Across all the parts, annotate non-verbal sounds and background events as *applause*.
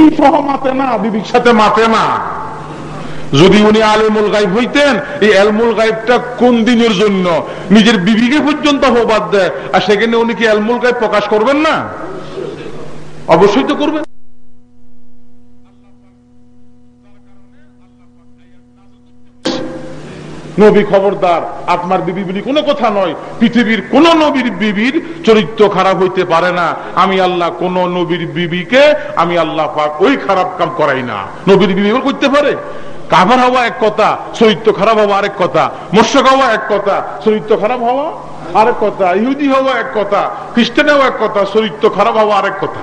উনি সহ মাতে না, বিবির সাথে মাতে না। যদি উনি আলেমুল গাইব হইতেন, এই আলমুল গাইবটা কোন দিনের জন্য? নিজের বিবিকে পর্যন্ত হবাদ দেয়। আর সেখানে উনি কি আলমুল গাইব প্রকাশ করবেন না? অবশ্যই তো করবেন। নবী খবরদার, আপনার বিবি বলি কোনো কথা নয়। পৃথিবীর কোন নবীর বিবির চরিত্র খারাপ হইতে পারে না। আমি আল্লাহ কোন নবীর বিবিকে, আমি আল্লাহ পাক ওই খারাপ কাম করাই না। নবীর বিবি করতে পারে? কাভার হওয়া এক কথা, চরিত্র খারাপ হওয়া আরেক কথা মৎস্যক হওয়া এক কথা, চরিত্র খারাপ হওয়া আরেক কথা, ইহুদি হওয়া এক কথা, খ্রিস্টান হওয়া এক কথা, চরিত্র খারাপ হওয়া আরেক কথা।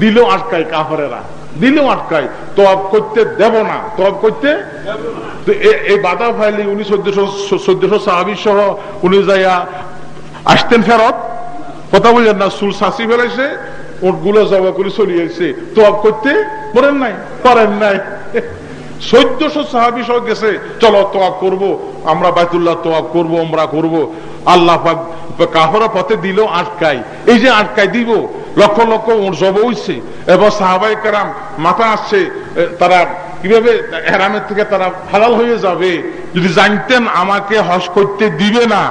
দিলেও আটকায় কাফারেরা। দিলেও আটকায়। তোয়াব করতে দেব না। তোয়াব করতে এই বাধা ফাইলে উনি চোদ্দশো চোদ্দশো সাহাবি সহ উনি যাইয়া আসতেন ফেরত। কথা বললেন না সুল শাসি ফেলাইছে ওটগুলো জবা করে চলিয়েছে তোয়াব করতে পারেন নাই? পারেন নাই। চোদ্দশো সাহাবি সহ গেছে, চলো তোয়াব করব, আমরা বাইতুল্লাহ তোয়াব করব আমরা করব। আল্লাহ কাহরা পথে দিল আটকাই এই যে আটকাই দিব, লক্ষ লক্ষ জব হইছে। এবং সাহাবাই কারাম মাথা আসছে তারা কীভাবে হেরামের থেকে তারা হালাল হয়ে যাবে? যদি জানতেন আমাকে হস করতে দিবে না।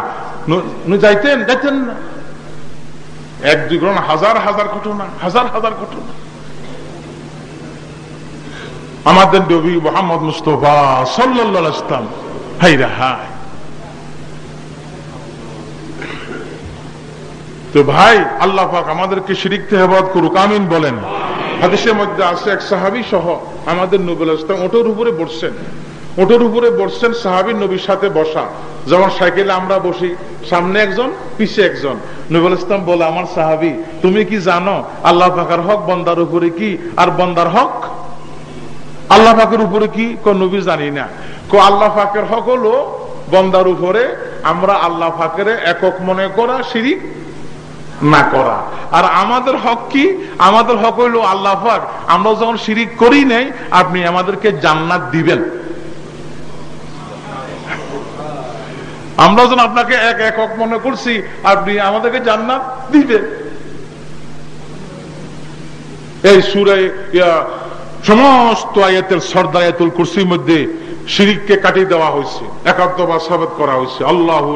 যাইতেন? যাইতেন না। এক দুই গ্রহণ হাজার হাজার ঘটনা, হাজার হাজার ঘটনা। আমাদের নবী মোহাম্মদ মুস্তফা সাল্লাহ ইসলাম হাই তো ভাই, আল্লাহ পাক আমাদেরকে শিরিক তেহবাদ করুক, আমিন বলেন। হাদিসের মধ্যে আছে, এক সাহাবি সহ আমাদের নবুল ইসলাম ওটোর উপরে বসছেন। ওটোর উপরে বসছেন সাহাবির নবীর সাথে বসা। যেমন সাইকেলে আমরা বসি, সামনে একজন, পিছে একজন। নবুল ইসলাম বলে, আমার সাহাবি, তুমি কি জানো, আল্লাহ পাকার হক বন্দার উপরে কি, আর বন্দার হক আল্লাহ পাকের উপরে কি? কোন নবী জানি না। কো আল্লাহ পাকের হক বন্দার উপরে আমরা আল্লাহ পাকের একক মনে করা, শিরিক না করা। আর আমাদের হক কি? আমাদের হক হইল আল্লাহ পাক। আমরা যখন শিরিক করি নাই, আপনি আমাদেরকে জান্নাত দিবেন। আমরা যখন আপনাকে এক একক মনে করছি, আপনি আমাদেরকে জান্নাত দিবেন। এই সুরে সমস্ত আয়াতের সর্দায়াতুল কুরসির মধ্যে শিরিককে কাটিয়ে দেওয়া হয়েছে। একাত্মবাদ সাবেত করা হয়েছে। আল্লাহ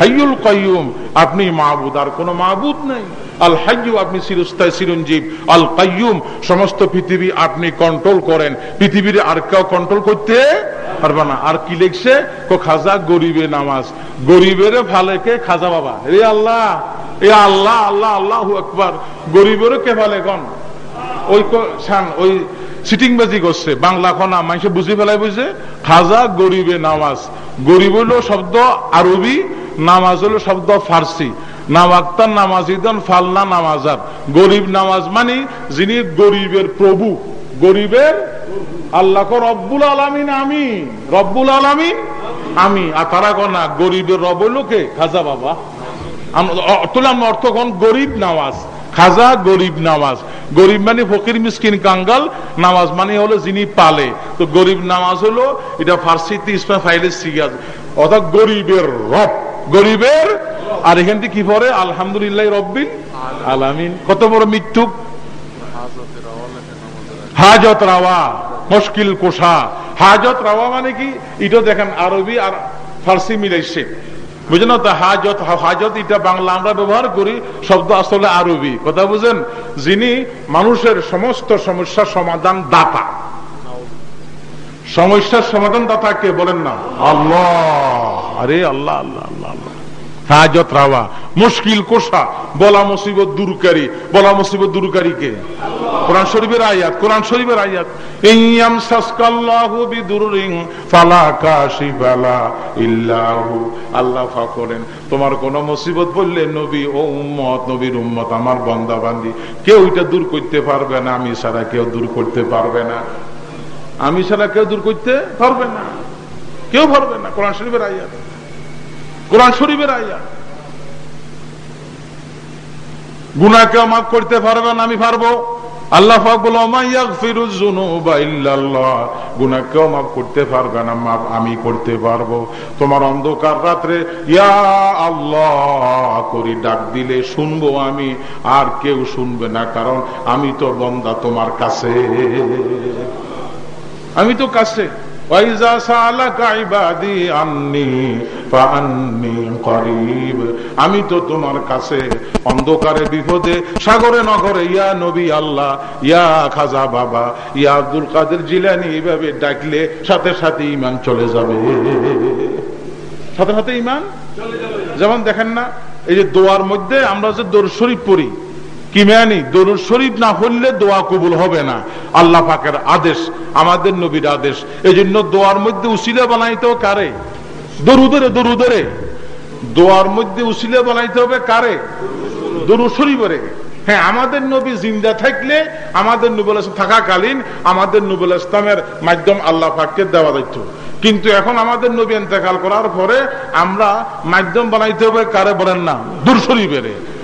হাইয়ুল কাইয়ুম। আপনি মাহবুদ, আর কোন মাহবুদ নেই। আল হাইয়ু, আপনি চিরস্থায়, চিরঞ্জীব। আল কাইয়ুম, সমস্ত পৃথিবী আপনি কন্ট্রোল করেন। পৃথিবীর আর কেউ কন্ট্রোল করতে পারবে না। আর কি লিখছে? কো খাজা গরিবে নামাজ। গরিবের ফালেকে খাজা বাবা। রে আল্লাহ এ আল্লাহ আল্লাহ আল্লাহ আকবার। গরিবের কে ফালে কন? ওই ওই করছে। বাংলা মানুষে বুঝে বুঝে খাজা গরিবে নামাজ। গরিব হলো শব্দ আরবি, নামাজ হলো শব্দ ফার্সি। নামাজিদন ফালনা গরিব নামাজ মানে যিনি গরিবের প্রভু। গরিবের আল্লাহ রব্বুল আলমিন আমি রব্বুল আলমিন আমি আর তারা কনা গরিবের রব লোকে খাজা বাবা। তুলাম অর্থগণ গরিব নামাজ। খাজা গরিব নামাজ। গরিব মানে ফকির, মিসকিন, কাঙ্গাল। নামাজ মানে হলো যিনি পালে। তো গরিব নামাজ হলো, এটা ফার্সিতে ইসমা ফাইলের সিগাজ। অর্থাৎ গরিবের রব। গরিবের? আর এখান থেকে কি পরে আলহামদুলিল্লাহ রব্বিন আলামিন। কত বড় মৃত্যু হাজত রাওয়া, মুশকিল কোষা। হাজত রাওয়া মানে কি? এটা দেখেন আরবি আর ফার্সি মিলাইছে। বুঝেন তো, হাজত হাজত এটা বাংলা আমরা ব্যবহার করি, শব্দ আসলে আরবি। কথা বুঝেন? যিনি মানুষের সমস্ত সমস্যার সমাধান দাতা। সমস্যার সমাধান দাতা কে বলেন না। আল্লাহ! আরে আল্লাহ আল্লাহ আল্লাহ আল্লাহ। হাজত রাওয়া মুশকিল কোষা, বলা মুসিবত দূরকারী, বলা মুসিবত দূরকারীকে। কোরআন শরীফের আয়াত, কোরআন শরীফের আয়াত ইয়াম সাসকাল্লাহু বিদুররিন ফালা কাশিফালা ইল্লাহু। আল্লাহ বলেন, তোমার কোন মুসিবত বললে নবী ও উম্মত, নবীর উম্মত আমার বান্দা বান্দি কেউ এটা দূর করতে পারবে না, আমি ছাড়া কেউ দূর করতে পারবে না। আমি ছাড়া কেউ দূর করতে পারবে না। কেউ পারবে না। কোরআন শরীফের আয়াত। কোরআন শরীফের আয়াত। গুনা কেউ মাফ করতে পারবে না, আমি পারব। আল্লাহ গুনা কেউ মাফ করতে পারবে না, মাফ আমি করতে পারব। তোমার অন্ধকার রাত্রে, ইয়া আল্লাহ, করি ডাক দিলে শুনব আমি, আর কেউ শুনবে না, কারণ আমি তো বন্দা তোমার কাছে। আমি তো কাছে। আমি তো তোমার কাছে অন্ধকারে বিপদে সাগরে নগরে ইয়া নবী আল্লাহ ইয়া খাজা বাবা ইয়া আব্দুল কাদের জিলানি এইভাবে ডাকলে সাথে সাথে ইমান চলে যাবে। সাথে সাথে ইমান যেমন দেখেন না এই যে দোয়ার মধ্যে আমরা যে দোর শরীফ পড়ি কিমানি দরুদ শরীফ না হলে দোয়া কবুল হবে না। আল্লাহ পাকের আদেশ, আমাদের নবীর আদেশ। এই জন্য দোয়ার মধ্যে উসিলে বানাইতেও কারে? দরুদরে দরুদরে। দোয়ার মধ্যে উসিলে বানাইতে হবে কারে? দরু শরীফরে। হ্যাঁ আমাদের নবী জিন্দা থাকলে আমাদের নবুল থাকাকালীন আমাদের নবুল ইসলামের মাধ্যম আল্লাহ পাককে দেওয়া দায়িত্ব। কিন্তু এখন আমাদের নবী এতেকাল করার পরে আমরা মাধ্যম বানাইতে হবে কারে বলেন না? দূর শরীফেরে।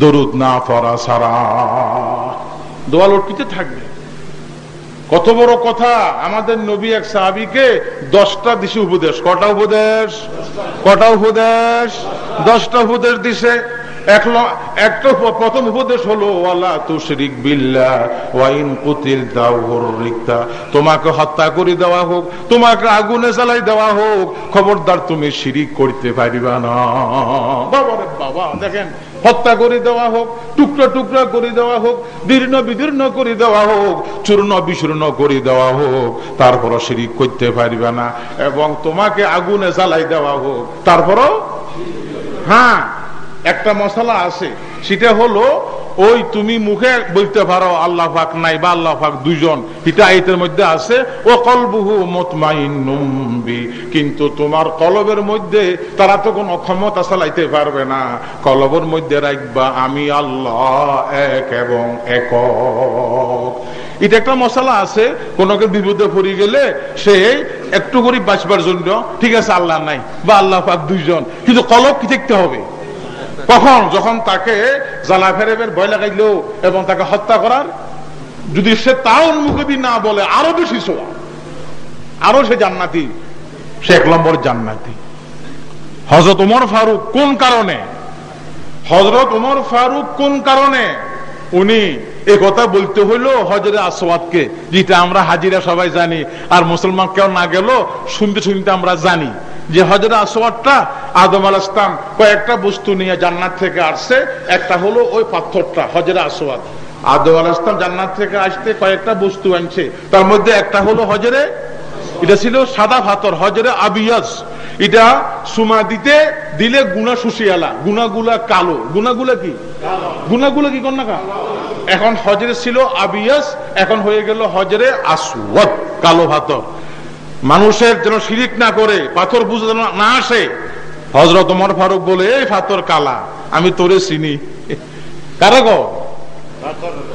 দরুদ না পড়া সারা দোয়া লটকিতে থাকবে। কত বড় কথা, আমাদের নবী এক সাহাবিকে দশটা দিশে উপদেশ, কটা উপদেশ? কটা উপদেশ? দশটা উপদেশ দিছে। প্রথম উপদেশ হলো তোমাকে হত্যা করে দেওয়া হোক, তোমাকে আগুনে জ্বালাই দেওয়া হোক, খবরদার তুমি শিরিক করতে পারিবা না। বাবা বাবা, দেখেন, হত্যা করে দেওয়া হোক, টুকরা টুকরা করে দেওয়া হোক, দীর্ণ বিদীর্ণ করে দেওয়া হোক, চূর্ণ বিচূর্ণ করে দেওয়া হোক, তারপরও শিরিক করতে পারিবে না। এবং তোমাকে আগুনে জ্বালাই দেওয়া হোক, তারপরও? হ্যাঁ। একটা মশলা আছে, সেটা হলো, ওই তুমি মুখে বলতে পারো, আল্লাহ পাক নাই বা আল্লাহ পাক দুইজন। এটা আইতের মধ্যে আছে, ও কলবুহু মতমাইনুম্বি কিন্তু তোমার কলবের মধ্যে তারা তো কোনো ক্ষমতা চালাইতে পারবে না। কলবের মধ্যে রাখবা আমি আল্লাহ এক এবং একক। এটা একটা মশলা আছে, কোনকে বিপদে পড়ে গেলে সে একটু করে বাঁচবার জন্য, ঠিক আছে, আল্লাহ নাই বা আল্লাহ পাক দুইজন। কিন্তু কলব কি দেখতে হবে? কখন? যখন তাকে জ্বালা ফেরেবের ভয় লাগাইল এবং তাকে হত্যা করার, যদি সে তাও উন্মুখী না বলে, আরও বেশি সোয়া আরও সে জান্নাতি। সে এক নম্বর জান্নাতি। হজরত উমর ফারুক কোন কারণে? হজরত উমর ফারুক কোন কারণে? উনি কথা বলতে হইল হজরে আসওয়াদকে, যেটা আমরা হাজিরা সবাই জানি। আর মুসলমান কেউ না গেল শুনতে শুনতে আমরা জানি যে হজরে আসওয়াদটা আদম আল ইসলাম কয়েকটা বস্তু নিয়ে জান্নাত থেকে আসছে। একটা হলো ওই পাথরটা হজরে আসওয়াদ। আদম আল ইসলাম জান্নাত থেকে আসতে কয়েকটা বস্তু আনছে। তার মধ্যে একটা হলো হজরে এটা ছিল সাদা পাথর হজরে আবিয়াজ। এটা সুমা দিতে দিলে গুনা শুষিয়ালা গুনাগুলা কালো। গুনাগুলা কি? গুনাগুলা কি কন্যা কা এখন হজরে ছিল আবিয়াস এখন হয়ে গেল হজরে আসওয়াদ কালো পাথর মানুষের যেন শিরিক না করে পাথর বুঝে যেন না আসে। হজরত ওমর ফারুক বলে এই পাথর কালা আমি তোরে চিনি। কারা গো?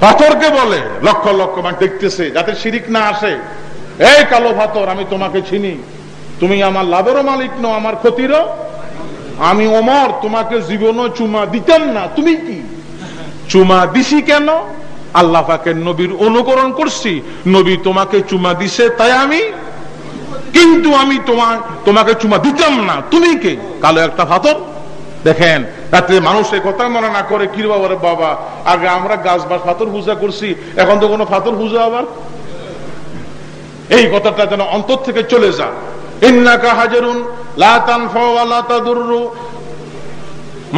পাথরকে বলে লক্ষ লক্ষ মানে দেখতেছে যাতে শিরিক না আসে। এই কালো পাথর আমি তোমাকে চিনি। তুমি আমার লাভেরও মালিক নো আমার ক্ষতিরও। আমি ওমর, তোমাকে জীবনও চুমা দিতাম না। তুমি কি? চুমা দিছি কেন? আল্লাহ পাকের নবীর অনুকরণ করছি। নবী তোমাকে চুমা দিছে, তাই আমি। কিন্তু আমি তোমার, তোমাকে চুমা দিতাম না। তুমি কে? কালো একটা পাথর দেখেন, রাত্রে মানুষ এই কথা মনে না করে কি বাবা, আগে আমরা গাছ বা ফাতর পূজা করছি, এখন তো কোনো ফাতর পূজা আবার এই কথাটা যেন অন্তর থেকে চলে যা। ইন্নাকা হাজারুন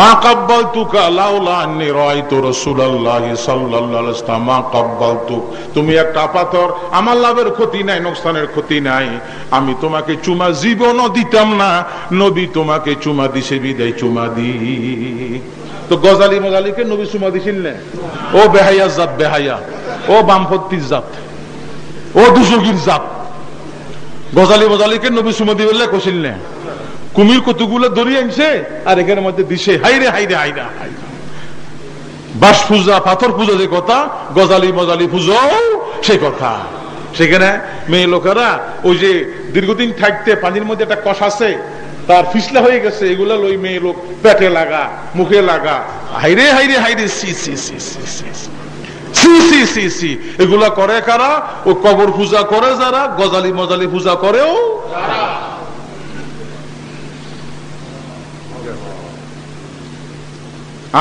মা কাব্বালতুকা লাউলা আন্নী রাআইতু রাসূলুল্লাহি সাল্লাল্লাহু আলাইহি ওয়াসাল্লাম। মা কাব্বালতুক তুমি একটা পাথর আমার লাভের ক্ষতি নাই, নোকসানের ক্ষতি নাই। আমি তোমাকে চুমা জীবনও দিতাম না, নবী তোমাকে চুমা দিছে, বিদায় চুমা দি। তো গজালি মজালিকে নবী চুমা দিছিল না ও বেহাইয়া জাত বেহাইয়া ও বামপন্থীর জাত। ও দুসুগির জাত। গজালি মজালিকে নবী চুমা দিবে কছিল না, কুমির কতগুলো দড়ি আনছে? আর এখানের মধ্যে দিছে হাইরে হাইরে হাইরা হাইরা বাস পূজা, পাথর পূজা যে কথা, গজালি মজালি পুজো সে কথা। সেখানে মেয়ে লোকেরা ওই যে দীর্ঘদিন থাকতে পানির মধ্যে একটা কষ আছে, তার ফিসলা হয়ে গেছে, এগুলা লই মেয়ে লোক পেটে লাগা, মুখে লাগা। হাইরে হাইরে হাইরে সি সি সি সি সি। এগুলা করে কারা? ও কবর পূজা করে যারা, গজালি মজালি পূজা করেও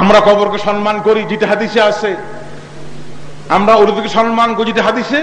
আমরা কবরকে সম্মান করি, যেটা হাদিসে আছে। আমরা ওরদিকে সম্মান করি, যেটা হাদিসে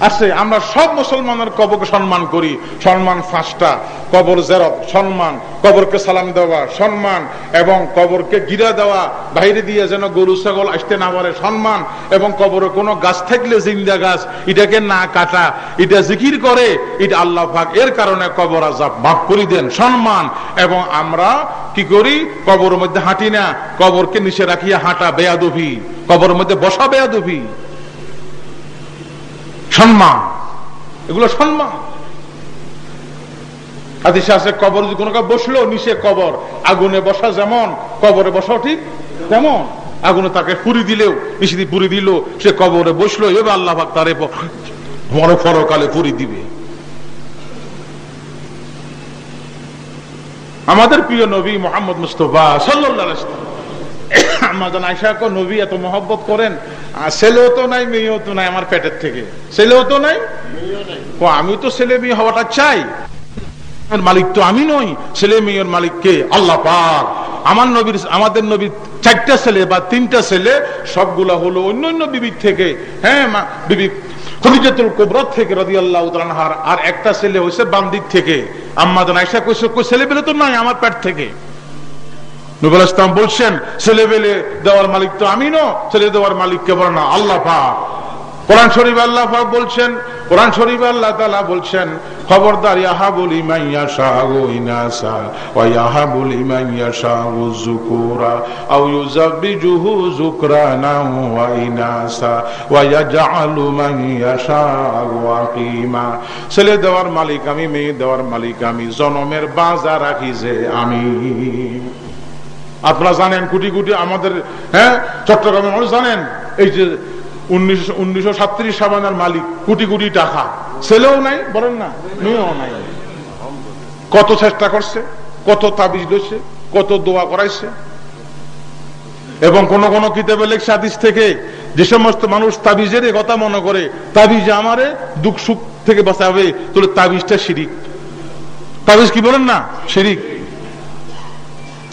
আছে আমরা সব মুসলমানের কবরকে সম্মান করি। সম্মান ফাঁসটা কবর জেরত সম্মান। কবরকে সালাম দেওয়া, সম্মান। এবং কবরকে গিরা দেওয়া বাইরে দিয়ে যেন গরু, ছাগল আসতে না পারে, সম্মান। এবং কবরে কোনো গাছ থাকলে জিন্দা গাছ, এটাকে না কাটা। এটা জিকির করে, এটা আল্লাহ পাক। এর কারণে কবর আজাব মাফ করে দেন, সম্মান। এবং আমরা কি করি? কবরের মধ্যে হাঁটি না। কবরকে নিচে রাখিয়া হাঁটা বেয়াদবি। কবরের মধ্যে বসা বেয়াদবি। সম্মান। এগুলো সম্মান। হাদিসে কবর যদি কোনো বসল, নিচে কবর, আগুনে বসা যেমন, কবরে বসাও ঠিক তেমন। আগুনে তাকে পুরি দিলেও, নিচে পুরি দিল, সে কবরে বসল, এবার আল্লাহ তারে বড় ফরকালে পুরি দিবে। আমাদের প্রিয় নবী মোহাম্মদ মুস্তফা সাল্লাহ *coughs* আমাদের আয়সাকে নবী এত মহব্বত করেন ছেলেও তো নাই, মেয়েও তো নাই আমার পেটের থেকে। ছেলেও তো নাই? ও আমি তো ছেলে মেয়ে হওয়াটা চাই। মালিক তো আমি নই, ছেলে মেয়ের মালিককে আল্লাহ পাক। আমার নবীর, আমাদের নবীর চারটা ছেলে বা তিনটা ছেলে, সবগুলা হলো অন্য অন্য বিবির থেকে। হ্যাঁ বিবি থেকে রাজি আল্লাহ আর একটা ছেলে হয়েছে বান্দির থেকে। আম্মাদান আয়সা কইছে ছেলে পেলে তো নাই আমার পেট থেকে। ইসলাম বলছেন, ছেলে দেওয়ার মালিক তো আমি ছেলে দেওয়ার মালিক কে না, আল্লাহ কোরআন শরীফ আল্লাহ বলছেন, কোরআন শরীফ আল্লাহ বলছেন, খবরদার আকিমা। ছেলে দেওয়ার মালিক আমি, মেয়ে দেওয়ার মালিক আমি, জনমের বাজা রাখি যে আমি। আপনারা জানেন, কোটি কোটি আমাদের হ্যাঁ চট্টগ্রামের মানুষ জানেন, এই যে উনিশশো উনিশশো মালিক টাকা। ছেলেও নাই বলেন না, মেয়েও নাই। কত চেষ্টা করছে, কত তাবিজ কত দোয়া করাইছে। এবং কোন কোন কিতাবে লেখছে আদিস থেকে, যে সমস্ত মানুষ তাবিজের কথা মনে করে, তাবিজ আমারে দুঃখ সুখ থেকে বাঁচাবে, তাহলে তাবিজটা শিরিক। তাবিজ কি বলেন না? শিরিক।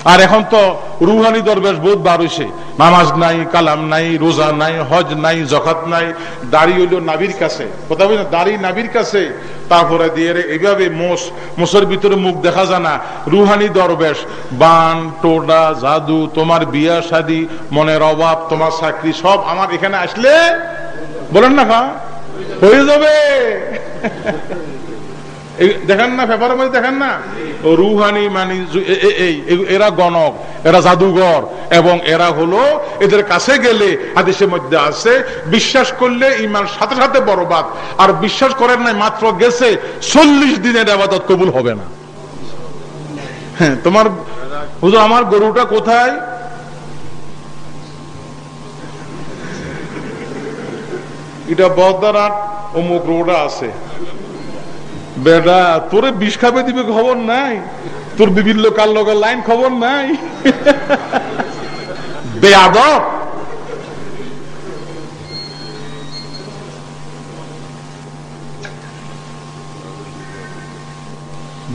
আর এখন তো রুহানি দরবেশ বহুত বার হয়েছে নামাজ নাই, কালাম নাই, রোজা নাই, হজ নাই জখাত নাই, দাড়ি হইল নাবির কাছে। কথা বলি দাড়ি নাবির কাছে। তারপরে দিয়ে এইভাবে মোষ, মোষের ভিতরে মুখ দেখা যায় না। রুহানি দরবেশ, বান, টোডা, জাদু, তোমার বিয়া শাদি, মনের অভাব, তোমার চাকরি, সব আমার এখানে আসলে বলেন না হয়ে যাবে। দেখেন না, পেপারের মধ্যে দেখেন না? রুহানি মানে এরা গণক, এরা জাদুঘর, এবং এরা হলো এদের কাছে গেলে আদেশের মধ্যে আছে, বিশ্বাস করলে ইমান সাথে সাথে বরবাদ, আর বিশ্বাস করেন নাই মাত্র গেছে চল্লিশ দিনের আবাদত কবুল হবে না। হ্যাঁ তোমার বুঝো আমার গরুটা কোথায়? এটা বদারাট অমুক রোডা আছে। বেডা তোরে বিষ খাবে দিবে খবর নাই। তোর বিভিন্ন কার লগের লাইন খবর নাই। *laughs* বেয়াদব।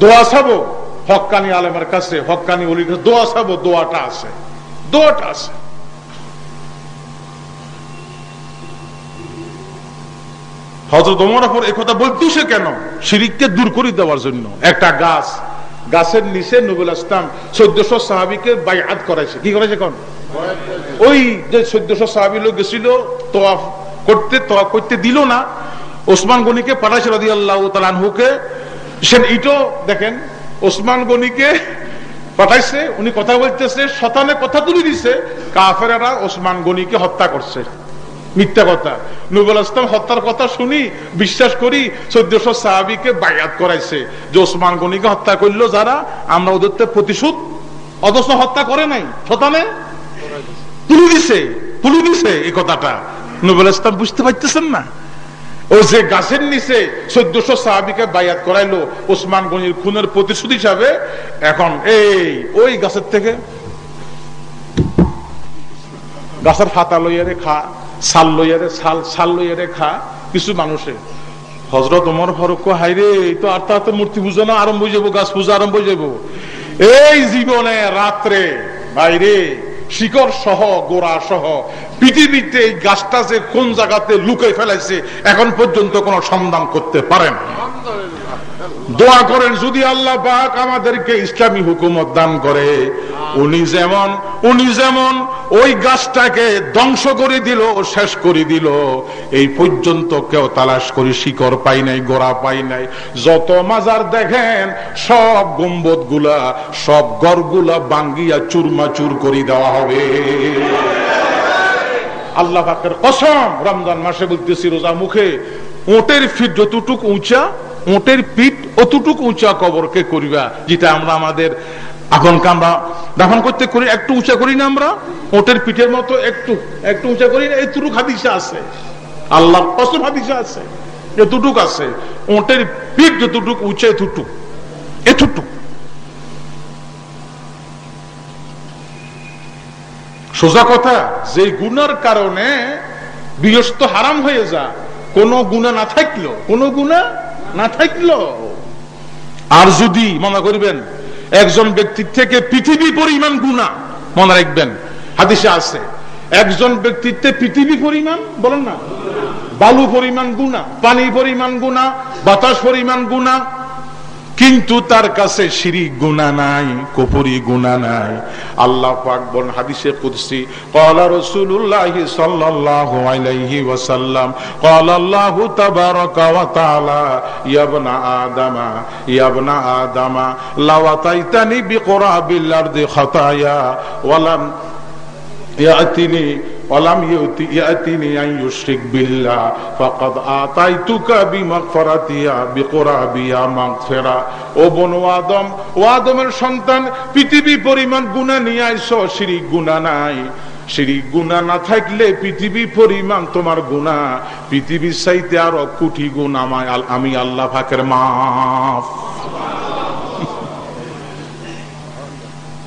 দোয়া সাবো হকানি আলেমের কাছে, হকানি অলির দোয়া চাবো দোয়াটা আছে। দোয়াটা আছে। হজরত ওমর অপর কথা বলতেছে কেন? শিরিককে দূর করে দেওয়ার জন্য। একটা গাছ, গাছের নিচে নবুল ইসলাম চোদ্দশো সাহাবিকে বাইআত করাইছে। কি করেছে কোন ওই যে চোদ্দশো সাহাবি লোক গেছিল, তোয়াফ করতে তোয়াফ করতে দিল না। ওসমান গনিকে পাঠাইছে রাজি আল্লাহ তালানহুকে সে ইটো দেখেন, ওসমান গনিকে পাঠাইছে, উনি কথা বলতেছে, শতানে কথা তুলে দিছে। কাফেরারা ওসমান গনিকে হত্যা করছে। মিথ্যা কথা। নবুল ইসলাম হত্যার কথা শুনি, বিশ্বাস করি, চোদ্দশো সাহাবিকে বায়াত করাইছে। যে ওসমান গনিকে হত্যা করল যারা, আমরা ওদের প্রতিশোধ, অথচ হত্যা করে নাই। শতানে দিছে দিছে এই কথাটা। নবুল ইসলাম বুঝতে পারতেছেন না? ও যে গাছের নিচে চোদ্দশো সাহাবিকে বায়াত করাইলো, ওসমান গনির খুনের প্রতিশোধ হিসাবে, এখন এই, ওই গাছের থেকে গাছের ফাতা লইয়ারে খা সাল লইয়ারে সাল সাল লইয়ারে খা কিছু মানুষে। হজরত ওমর ফারুক হাইরে তো আর তো মূর্তি পূজা না, আরম্ভ হয়ে যাব, গাছ পূজা আরম্ভ হয়ে যাব। এই জীবনে, রাত্রে, বাইরে, শিকড় সহ, গোড়া সহ, পৃথিবীতে এই গাছটা যে কোন জায়গাতে লুকাই ফেলাইছে, এখন পর্যন্ত কোন সন্ধান করতে পারে না দোয়া করেন, যদি আল্লাহ পাক আমাদেরকে ইসলামী হুকুমত দান করে, উনি যেমন উনি যেমন ওই গাছটাকে ধ্বংস করে দিল, শেষ করে দিল, এই পর্যন্ত কেউ তালাশ করে শিকড় পাই নাই, গোড়া পাই নাই। যত মাজার দেখেন, সব গম্বদগুলা সব গড়গুলা বাঙ্গিয়া চুরমাচুর করে দেওয়া হবে। আল্লাহ পাকের কসম, রমজান মাসে বলতেছি, রোজা মুখে, ওটের ফিট যতটুক উঁচা ওটের পিঠ অতটুক উঁচা কবরকে করিবা, যেটা আমরা আমাদের এখনকে আমরা দাফন করতে করি, একটু উঁচা করি না আমরা? ওটের পিঠের মতো একটু একটু উঁচা করি না, এতটুক হাদিসা আছে। আল্লাহ কসম হাদিসা আছে এতটুক আছে। ওটের পিঠ যতটুক উঁচা, এতটুক এতটুক। সোজা কথা, যে গুনার কারণে বিয়স্ত হারাম হয়ে যা কোন গুণা না থাকল কোন গুণা না থাকল আর যদি, মনে করবেন, একজন ব্যক্তির থেকে পৃথিবী পরিমাণ গুণা, মনে রাখবেন, হাদিসে আছে, একজন ব্যক্তিত্বে পৃথিবী পরিমাণ, বলেন না, বালু পরিমাণ গুণা, পানি পরিমাণ গুণা, বাতাস পরিমাণ গুণা কিন্তু তার কাছে শিরিক গুণা নাই, কপুরি গুণা নাই। আল্লাহ পাক বল হাদিসে কুদসি, ক্বালা রাসূলুল্লাহ সাল্লাল্লাহু আলাইহি ওয়াসাল্লাম, ক্বালা আল্লাহু তাবারাকা ওয়া তাআলা, ইয়া ইবনা আদামা, ইয়া ইবনা আদামা লাওয়াতাইতানি বিকুরাবিল আরদি খাতায়া ওয়ালাম ইয়াতিনি থাকলে পৃথিবী পরিমাণ তোমার গুণা পৃথিবীর চাইতে আরও কুটি গুণ আমায় আমি আল্লাহ ফাঁকের মাফ।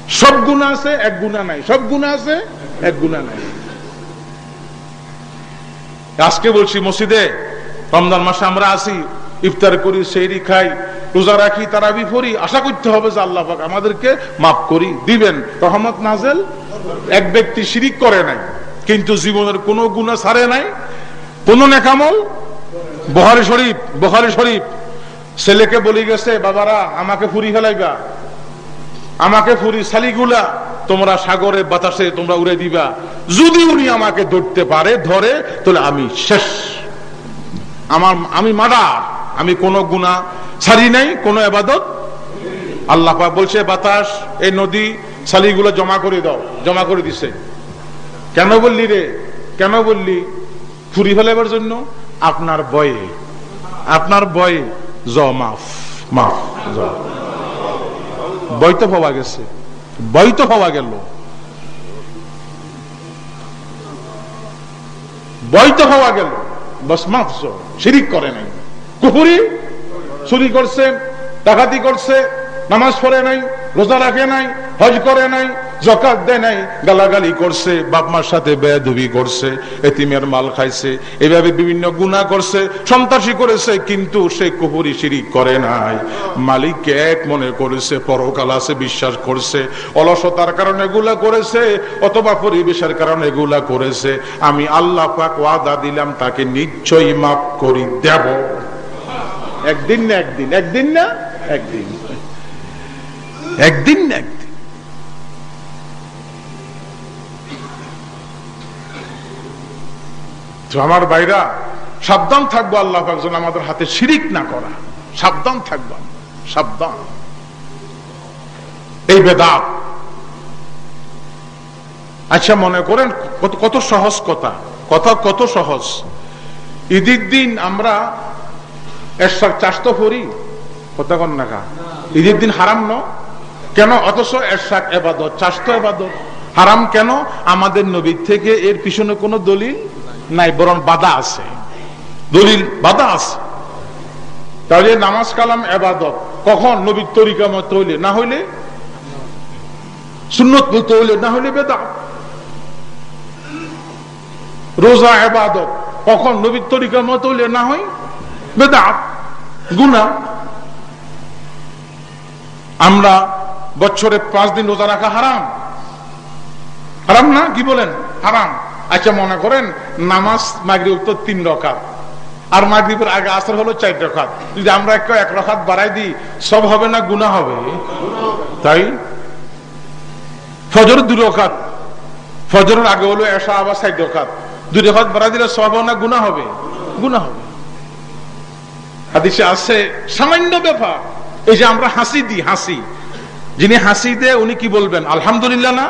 সব গুণা আছে, এক গুণা নাই। সব গুণা আছে, এক গুণা নাই। আজকে বলছি, মসজিদে রমজান মাসে আমরা আসি ইফতার করি সেইরি খাই, রোজা রাখি, তারাবি পড়ি, আশা করতে হবে যে আল্লাহ আমাদেরকে মাফ করি, দিবেন। রহমত নাজেল, এক ব্যক্তি শিরিক করে নাই, কিন্তু জীবনের কোনো গুণা ছাড়ে নাই, কোন নেকামল, বহারি শরীফ বহারি শরীফ, ছেলেকে বলি গেছে, বাবারা, আমাকে ফুরি ফেলাইবা। আমাকে ফুরি শালিগুলা, তোমরা সাগরে, বাতাসে তোমরা উড়ে দিবা। যদি উনি আমাকে ধরতে পারে, ধরে, তাহলে আমি শেষ। আমার, আমি মাডা আমি কোনো গুণা ছাড়ি নাই, কোনো এবাদত আল্লাহ বলছে, বাতাস, এই নদী, শালিগুলো জমা করে দাও, জমা করে দিছে। কেন বললি রে? কেন বললি? ফুরি ফেলাবার জন্য? আপনার বয়ে আপনার বয়ে জ মাফ মাফ জ বৈত পাওয়া গেছে। বৈত পাওয়া গেল। বৈত হওয়া গেল। বস শিরিক করে নাই। কুপুরি চুরি করছে, ডাকাতি করছে, নামাজ পড়ে নাই। রোজা রাখে নাই, হজ করে নাই জকাত দেয় নাই, গালাগালি করছে, বাপ মার সাথে বেয়াদবি করছে, এতিমের মাল খাইছে, এভাবে বিভিন্ন গুণা করছে, সন্ত্রাসী করেছে, কিন্তু সে কুহুরি শিরিক করে নাই। মালিক এক মনে করেছে, পরকাল আছে, বিশ্বাস করছে, অলসতার কারণে এগুলা করেছে, অথবা পরিবেশের কারণে এগুলা করেছে। আমি আল্লাহ পাক ওয়াদা দিলাম, তাকে নিশ্চয়ই মাফ করি দেব। একদিন না একদিন একদিন না একদিন। একদিন না একদিন। তো আমার ভাইরা সাবধান থাকব আল্লাহ একজন আমাদের হাতে শিরিক না করা। সাবধান থাকব সাবধান। এই বেদাত। আচ্ছা মনে করেন কত কত সহজ কথা। কথা কত সহজ। ঈদের দিন আমরা এরশাক চাষ তো করি। কথা কন না ঈদের দিন হারাম ন কেন? অথচ এরশাক এবাদত চাষ তো এবাদত। হারাম কেন? আমাদের নবীর থেকে এর পিছনে কোনো দলিল নাই, বরং বাধা আছে। দলিল বাধা আছে। তাহলে নামাজ কালাম, এবাদত। কখন? নবীর তরিকা মত হইলে। না হইলে? সুন্নত বলতে হইলে। না হইলে বেদা রোজা, এবাদত। কখন? নবীর তরিকা মত হইলে না হয় বেদা গুনা আমরা বছরে পাঁচ দিন রোজা রাখা হারাম। হারাম না? কি বলেন? হারাম। আচ্ছা মনে করেন নামাজ মাগরি উত্তর তিন রকাত। আর মাগরীবের আগে আসর হলো চার রকাত। যদি আমরা এক এক রকাত বাড়াই দিই, সব হবে না গুণা হবে? তাই? ফজর দু রকাত। ফজরের আগে হলো এসা আবার ষাট রকাত। দুই রকাত বাড়াই দিলে সব হবে না গুণা হবে? গুণা হবে। হাদিসে আছে সামান্য ব্যাপার। এই যে আমরা হাসি দিই, হাসি। যিনি হাসি দেয় উনি কি বলবেন? আলহামদুলিল্লাহ না?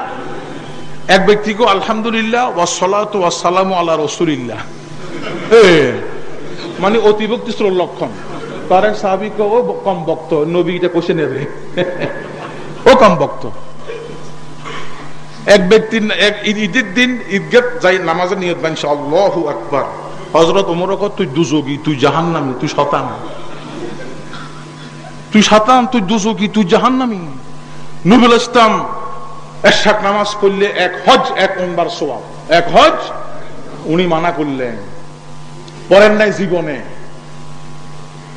এক ব্যক্তিকে আলহামদুলিল্লাহ ওয়াসালাত ওয়াসালাম আল্লাহ রসুলিল্লাহ। মানে অতিভক্তি শ্রোর লক্ষণ। তার এক সাহাবিকে ও কম বক্ত নবীটা কষে নেবে। ও কম বক্ত এক ব্যক্তি ঈদের দিন, ঈদগাহ যাই নামাজে নিয়ত বানছে আল্লাহ আকবার। হজরত ওমর তুই দুযোগী, তুই জাহান নামি তুই শতান। তুই শতান, তুই দুযোগী, তুই জাহান নামি নুরুল ইসলাম এরশাক নামাজ পড়লে এক হজ এক ওমবার সোয়াব এক হজ, উনি মানা করলেন। পড়েন নাই জীবনে।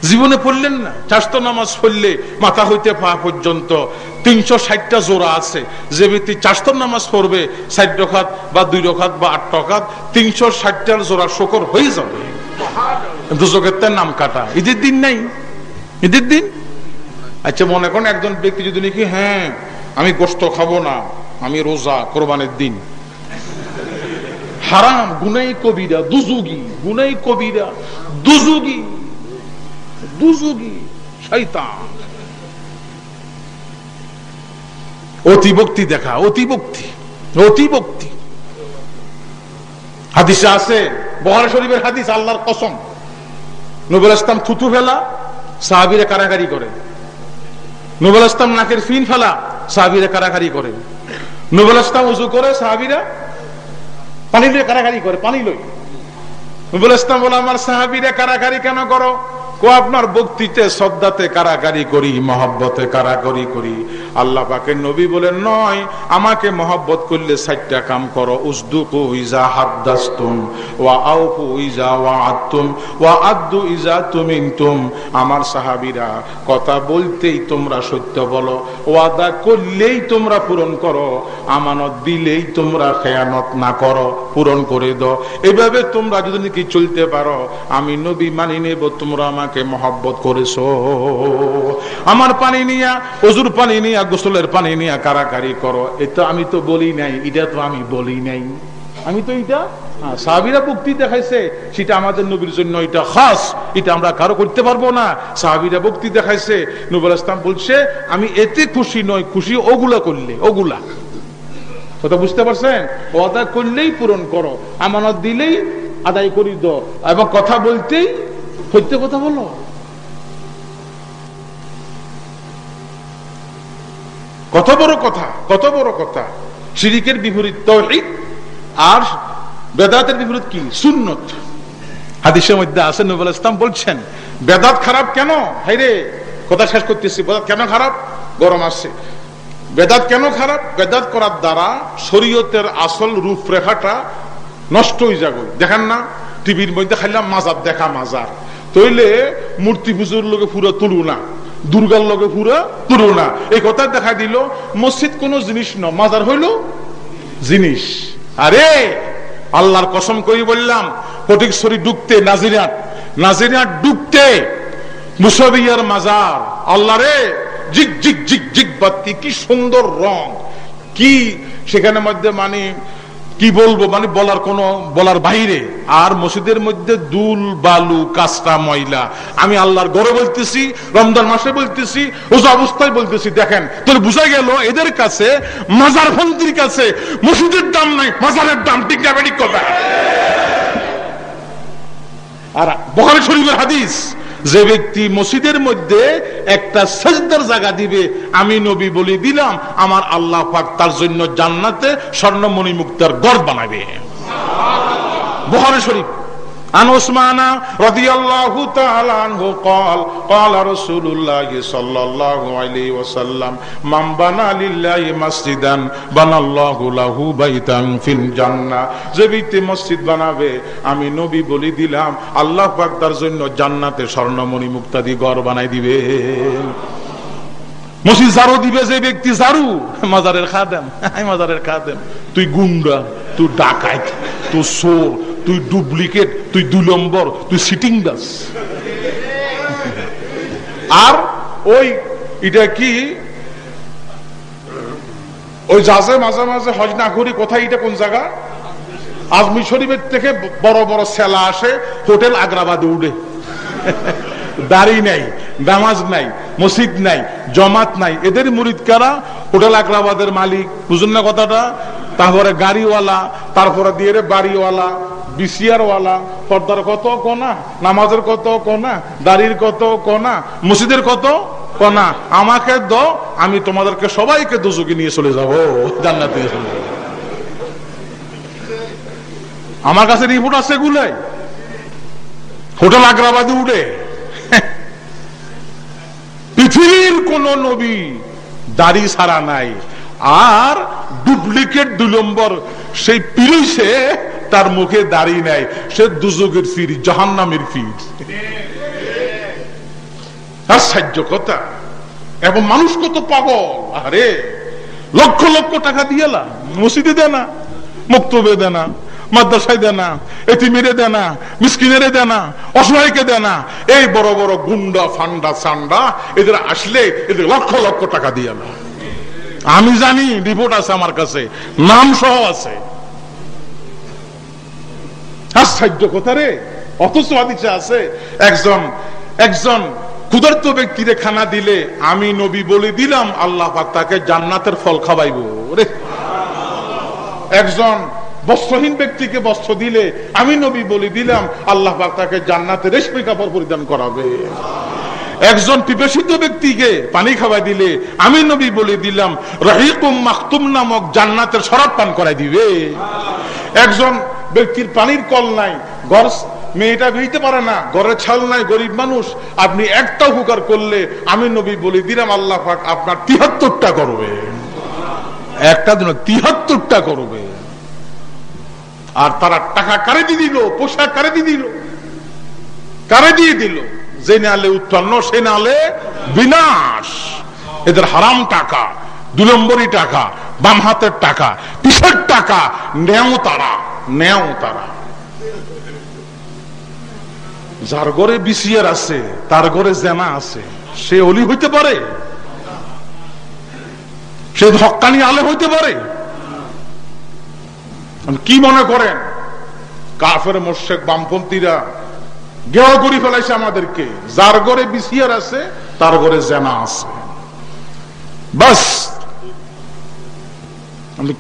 জীবনে পড়লেন না। চাষত নামাজ পড়লে মাথা হইতে পা পর্যন্ত তিনশো ষাটটা জোড়া আছে। যে ব্যক্তি চাষতর নামাজ পড়বে, ষাট রখাত বা দুই রখাত বা আট রখাত তিনশো ষাটটার জোড়া শকর হয়ে যাবে। দুচকের তার নাম কাটা। ঈদের দিন নাই। ঈদের দিন আচ্ছা মনে করেন একজন ব্যক্তি যদি নাকি হ্যাঁ আমি গোস্ত খাব না, আমি রোজা, কোরবানের দিন। হারাম, গুনাই কবিরা দুজুগি গুনাই কবিরা দুজুগি দুজুগি শৈতান অতিভক্তি দেখা, অতিভক্তি অতিভক্তি। হাদিসে আছে বহার শরীফের হাদিস, আল্লাহর কসম। নবুল ইসলাম থুতু ফেলা, সাহাবিরে কারাগারি করে। নবুল ইসলাম নাকের ফিন ফেলা, সাহাবিরা কারাকারি করে। নবুল ইসলাম উজু করে, সাহাবিরা পানি দিয়ে কারাগারি করে, পানি লই। নবুল ইসলাম বলে, আমার সাহাবিরা কারাকারি কেন করো? কো আপনার বক্তিতে শ্রদ্ধাতে কারাকারি করি, মহব্বতে কারাকারি করি। নবী নয়, আমাকে মহব্বত করলে কাম করো। উসদুকু ইজা হাদ্দাস্তুম, ওয়া আউফু ইজা ওয়া আত্তুম ওয়া আদ্দু ইজা আমার সাহাবীরা, কথা বলতেই তোমরা সত্য বলো। ওয়াদা করলেই তোমরা পূরণ করো। আমানত দিলেই তোমরা খেয়ানত না করো, পূরণ করে দাও। এভাবে তোমরা যদি নাকি চলতে পারো, আমি নবী মানি নেব, তোমরা আমাকে মহব্বত করেছ। আমার পানি নিয়া, অজুর পানি নিয়া, গোসলের পানি নিয়া কারাকারি করো। এটা আমি তো বলি নাই, এটা তো আমি বলি নাই। আমি তো এটা আমি এতে খুশি নয় খুশি ওগুলা করলে, ওগুলা। বুঝতে পারছেন? করলেই পূরণ করো, আমানত দিলেই আদায় করি দো এবং কথা বলতেই সত্য কথা বলো। কত বড় কথা, কত বড় কথা। শিরিকের বিপরীত তৌহিদ আর বেদাতের বিপরীত কি? সুন্নত। হাদিসের মধ্যে আছে নবুল ইসলাম বলছেন, বেদাত খারাপ কেন? হাইরে, কথা শেষ করতেছি। বেদাত কেন খারাপ? গরম আসছে বেদাত কেন খারাপ? বেদাত করার দ্বারা শরীয়তের আসল রূপরেখাটা নষ্ট হয়ে যাবে। দেখেন না, টিভির মধ্যে খাইলাম মাজার, দেখা মাজার। মূর্তি পুজোর লোকে তুলু না, দুর্গার তুলু না। এই কথা দেখা দিল, মসজিদ কোন জিনিস মাজার হইল জিনিস। আরে, আল্লাহর কসম করি বললাম ফটিকছড়ি ডুবতে নাজিরাট নাজিরাট ডুবতে মুসবিয়ার মাজার। আল্লাহ রে জিক জিক জিক জিক বাতি, কি সুন্দর রং, কি, সেখানে মধ্যে মানে কি বলব? মানে বলার কোন, বলার বাইরে আর মসজিদের মধ্যে দুল, বালু কাস্টা ময়লা। আমি আল্লাহর গড়ে বলতেছি, রমজান মাসে বলতেছি ওজা অবস্থায় বলতেছি, দেখেন তোর বুঝা গেল এদের কাছে, মাজার ফন্দির কাছে মসজিদের দাম নাই, মাজারের দাম ঠিক না কথা। আর বখারি শরীফের হাদিস যে ব্যক্তি মসজিদের মধ্যে একটা সেজদার জায়গা দিবে, আমি নবী বলি দিলাম, আমার আল্লাহ পাক তার জন্য জান্নাতে স্বর্ণমণি মুক্তার গড় বানাবে। বহরে শরীফ। عن عثمان رضي الله تعالى عنه قال قال رسول الله صلى الله عليه وسلم من بنى لله مسجدا بنى الله له بيتا في الجنة যে ব্যক্তি মসজিদ বানাবে আমি নবী বলি দিলাম আল্লাহ পাক তার জন্য জান্নাতে স্বর্ণমণি মুক্তাদি ঘর বানাই দিবে মসজিদ জারু দিবে যে ব্যক্তি জারু মাজারের খাদেম। মাজারের খাদেম। তুই গুন্ডা, তুই ডাকাইত তুই সোর তুই ডুপ্লিকেট, তুই দুই নম্বর, তুই সিটিং দাস আর ওই, এটা কি? ওই যাজে মাঝে মাঝে হজ না করি, কোথায় এটা, কোন জায়গা? আজমি শরীফের থেকে বড় বড় সেলা আসে, হোটেল আগ্রাবাদে উঠে। দাড়ি নাই, নামাজ নাই, মসজিদ নাই, জমাত নাই। এদের মুরিদ কারা? হোটেল আগ্রাবাদের মালিক। বুঝুন না কথাটা? তারপরে গাড়িওয়ালা, তারপরে দিয়ে বাড়িওয়ালা বিসিয়ারওয়ালা পর্দার কত কোনা নামাজের কত কোনা দাড়ির কত কোনা মসজিদের কত কোনা আমাকে দ আমি তোমাদেরকে সবাইকে দুজুকি নিয়ে চলে যাব। জান্নাত নিয়ে আমার কাছে রিপোর্ট আছে গুলাই। হোটেল আগ্রাবাদে উঠে পৃথিবীর কোন নবী, দাড়ি সারা নাই। আর ডুপ্লিকেট দু নম্বর, সেই পিরিসে তার মুখে দাড়ি নাই। সে দুযোগের ফির, জাহান্নামের ফির। আশ্চর্য কথা। এবং মানুষ কত পাগল। আরে, লক্ষ লক্ষ টাকা দিয়ে মসজিদে দেয় না মুক্তবে দেয় না। মাদ্রাসায় দেয় না এতিমিরে দেয় না মিসকিনেরে দেয় না অসহায়কে দেয় না এই বড় বড় গুন্ডা, ফান্ডা সান্ডা এদের আসলে এদের লক্ষ লক্ষ টাকা দিয়ে না আমি জানি, রিপোর্ট আছে আমার কাছে নাম সহ আছে। আশ্চর্য কথা রে, অথচ আছে, একজন একজন ক্ষুধার্ত ব্যক্তিরে খানা দিলে আমি নবী বলে দিলাম, আল্লাহ তাকে জান্নাতের ফল খাওয়াইব রে। একজন বস্ত্রহীন ব্যক্তিকে বস্ত্র দিলে আমি নবী বলে দিলাম, আল্লাহ তাকে জান্নাতে রেশমি কাপড় পরিধান করাবে। একজন পিপাসিত ব্যক্তিকে পানি খাওয়াই দিলে আমি নবী বলে দিলাম, রাহিকুম মাহতুম নামক জান্নাতের শরাব পান করাই দিবে। একজন ব্যক্তির পানির কল নাই ঘর মেয়েটা বেরিতে পারে না ঘরে ছাল নাই, গরিব মানুষ, আপনি একটা উপকার করলে আমি নবী বলে দিলাম, আল্লাহ আপনার তিহাত্তরটা করবে। একটা দিন তিহাত্তরটা করবে। আর তারা টাকা কারে দিয়ে দিল? পোশাক কারে দিয়ে দিল? কারে দিয়ে দিল? যে নালে উৎপন্ন, সে নালে বিনাশ। এদের হারাম টাকা দু নম্বরই টাকা, বাম হাতের টাকা পিসের টাকা, নেও তারা নেও তারা। যার ঘরে বিসিয়ার আছে, তার ঘরে জেনা আছে, সে অলি হইতে পারে? সে হকানি আলে হইতে পারে? কি মনে করেন? কাফের মোর্শেক বামপন্থীরা গেহ করি ফেলাইছে আমাদেরকে। যার ঘরে বিসিয়ার আছে, তার ঘরে জেনা আছে। বাস।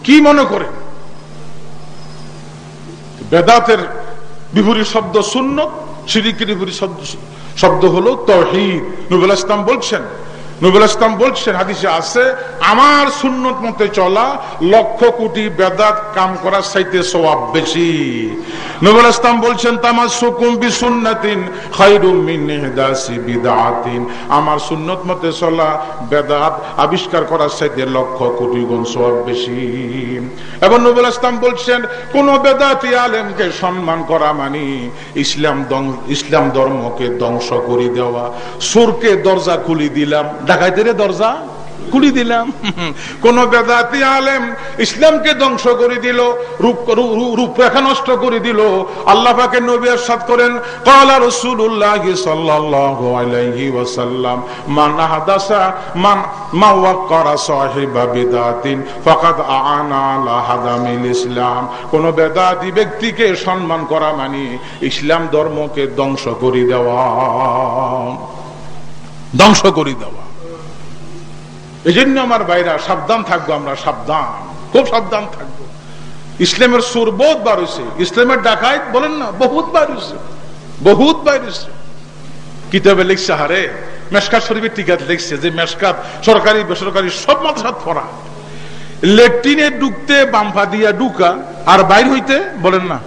কি মনে করেন? বেদাতের বিপরীত শব্দ শূন্য সিরিকের বিপরীত শব্দ শব্দ হলো তহিদ নবুল ইসলাম বলছেন নবুল ইসলাম বলছেন, হাদিসে আছে, আমার সুন্নত মতে চলা, লক্ষ কোটি বেদাত কাম করার চাইতে সওয়াব বেশি। নবুল ইসলাম বলছেন সুকুম বি সুন্নাতিন বিদআতিন আমার সুন্নত মতে চলা, বেদাত আবিষ্কার করার চাইতে লক্ষ কোটি গুণ সওয়াব বেশি। এবং নবুল ইসলাম বলছেন, কোন বেদাতি আলেমকে সম্মান করা মানে ইসলাম ইসলাম ধর্মকে ধ্বংস করে দেওয়া। সুরকে দরজা খুলি দিলাম ডাকাইতের দরজা খুলি দিলাম। কোন বেদাতি আলেম ইসলামকে ধ্বংস করে দিল রূপরেখা নষ্ট করে দিল। আল্লাহ ইসলাম। কোন বেদাতি ব্যক্তিকে সম্মান করা মানে ইসলাম ধর্মকে ধ্বংস করে দেওয়া। ধ্বংস করে দেওয়া। এই জন্য আমার বাইরা সাবধান থাকব আমরা, সাবধান, খুব সাবধান থাকব। ইসলামের সুর বহুত বার হয়েছে ইসলামের ডাকায় বলেন না, বহুত বার হয়েছে বহুত বার হয়েছে কিতাবে লিখছে, হারে মেসকাত শরীফের টিকাত লিখছে যে মেসকাত সরকারি, বেসরকারি সব মাদ্রাসাত পড়া। লেট্রিনে ডুকতে বাম্পা দিয়া ডুকা আর বাইর হইতে বলেন না।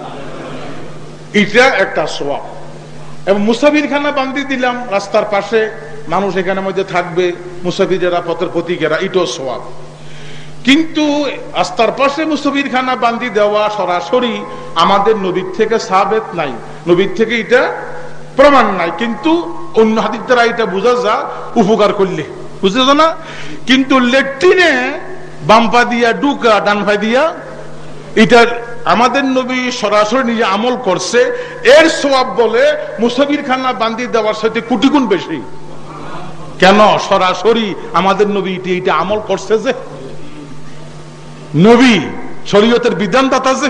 এটা একটা সোয়াব এবং মুসাফির খানা বান্ধি দিলাম, রাস্তার পাশে মানুষ এখানে মধ্যে থাকবে, মুসাফিরেরা পথের প্রতীকেরা ইটো সোয়াব কিন্তু আস্তার পাশে মুসাফির খানা বান্ধি দেওয়া সরাসরি আমাদের নবীর থেকে সাবেত নাই। নবীর থেকে এটা প্রমাণ নাই। কিন্তু অন্য হাতির দ্বারা এটা বোঝা যা, উপকার করলে। বুঝতে না? কিন্তু লেট্রিনে বাম্পা দিয়া, ডুকা, ডানফা দিয়া, এটা আমাদের নবী সরাসরি নিজে আমল করছে। এর সোয়াব বলে মুসাফির খানা বান্ধি দেওয়ার সাথে কোটি বেশি। কেন সরাসরি আমাদের নবী এটি এইটা আমল করছে যে? নবী শরীয়তের বিধানদাতা যে?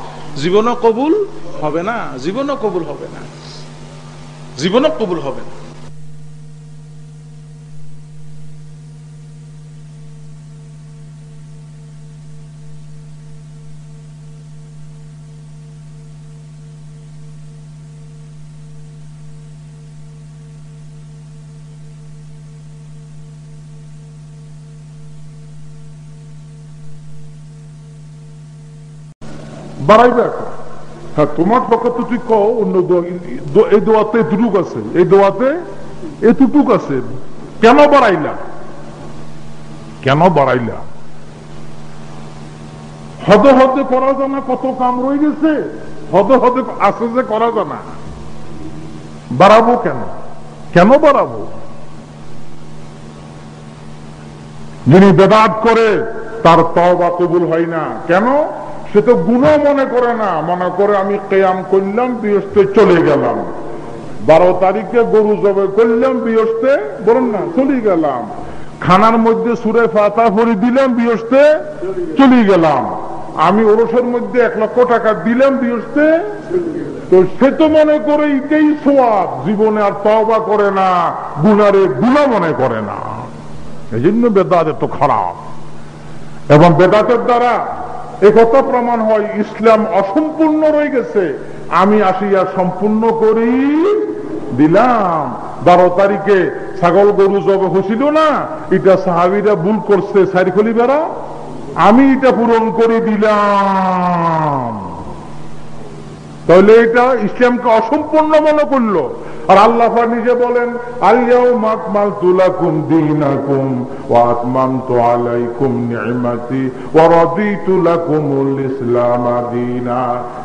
জীবনও কবুল হবে না জীবনও কবুল হবে না। জীবনও কবুল হবে না। বাড়াইবে এখন হ্যাঁ তোমার পক্ষে তো তুই কও, অন্য এই দোয়াতে এতটুক আছে। এই দোয়াতে এতটুক আছে। কেন বাড়াইলা? কেন বাড়াইলা? হদে হদে করা জানা কত কাম রয়ে গেছে। হদে হদে আছে যে করা জানা। বাড়াবো কেন? কেন বাড়াবো? যিনি বেদাত করে, তার তবা কবুল হয় না। কেন? সে তো গুণ মনে করে না। মনে করে আমি কেয়াম করলাম, বৃহস্পতি চলে গেলাম। বারো তারিখে গরু জবে করলাম, বৃহস্পতি বলুন না, চলে গেলাম। খানার মধ্যে সুরে ফাতা ভরি দিলাম, বৃহস্পতি চলে গেলাম। আমি ওরসের মধ্যে এক লক্ষ টাকা দিলাম, বৃহস্পতি। তো সে তো মনে করে এটাই সোয়াব। জীবনে আর তবা করে না, গুনারে গুণা মনে করে না। এই জন্য বেদাত এত খারাপ। এবং বেদাতের দ্বারা একথা প্রমাণ হয়, ইসলাম অসম্পূর্ণ রয়ে গেছে। আমি আসিয়া সম্পূর্ণ করি, দিলাম। বারো তারিখে ছাগল গরু জব হসিল না, এটা সাহাবিরা ভুল করছে সারিখলি বেড়া আমি এটা পূরণ করে দিলাম। তাহলে এটা ইসলামকে অসম্পূর্ণ মনে করল। আর আল্লাহ নিজে বলেন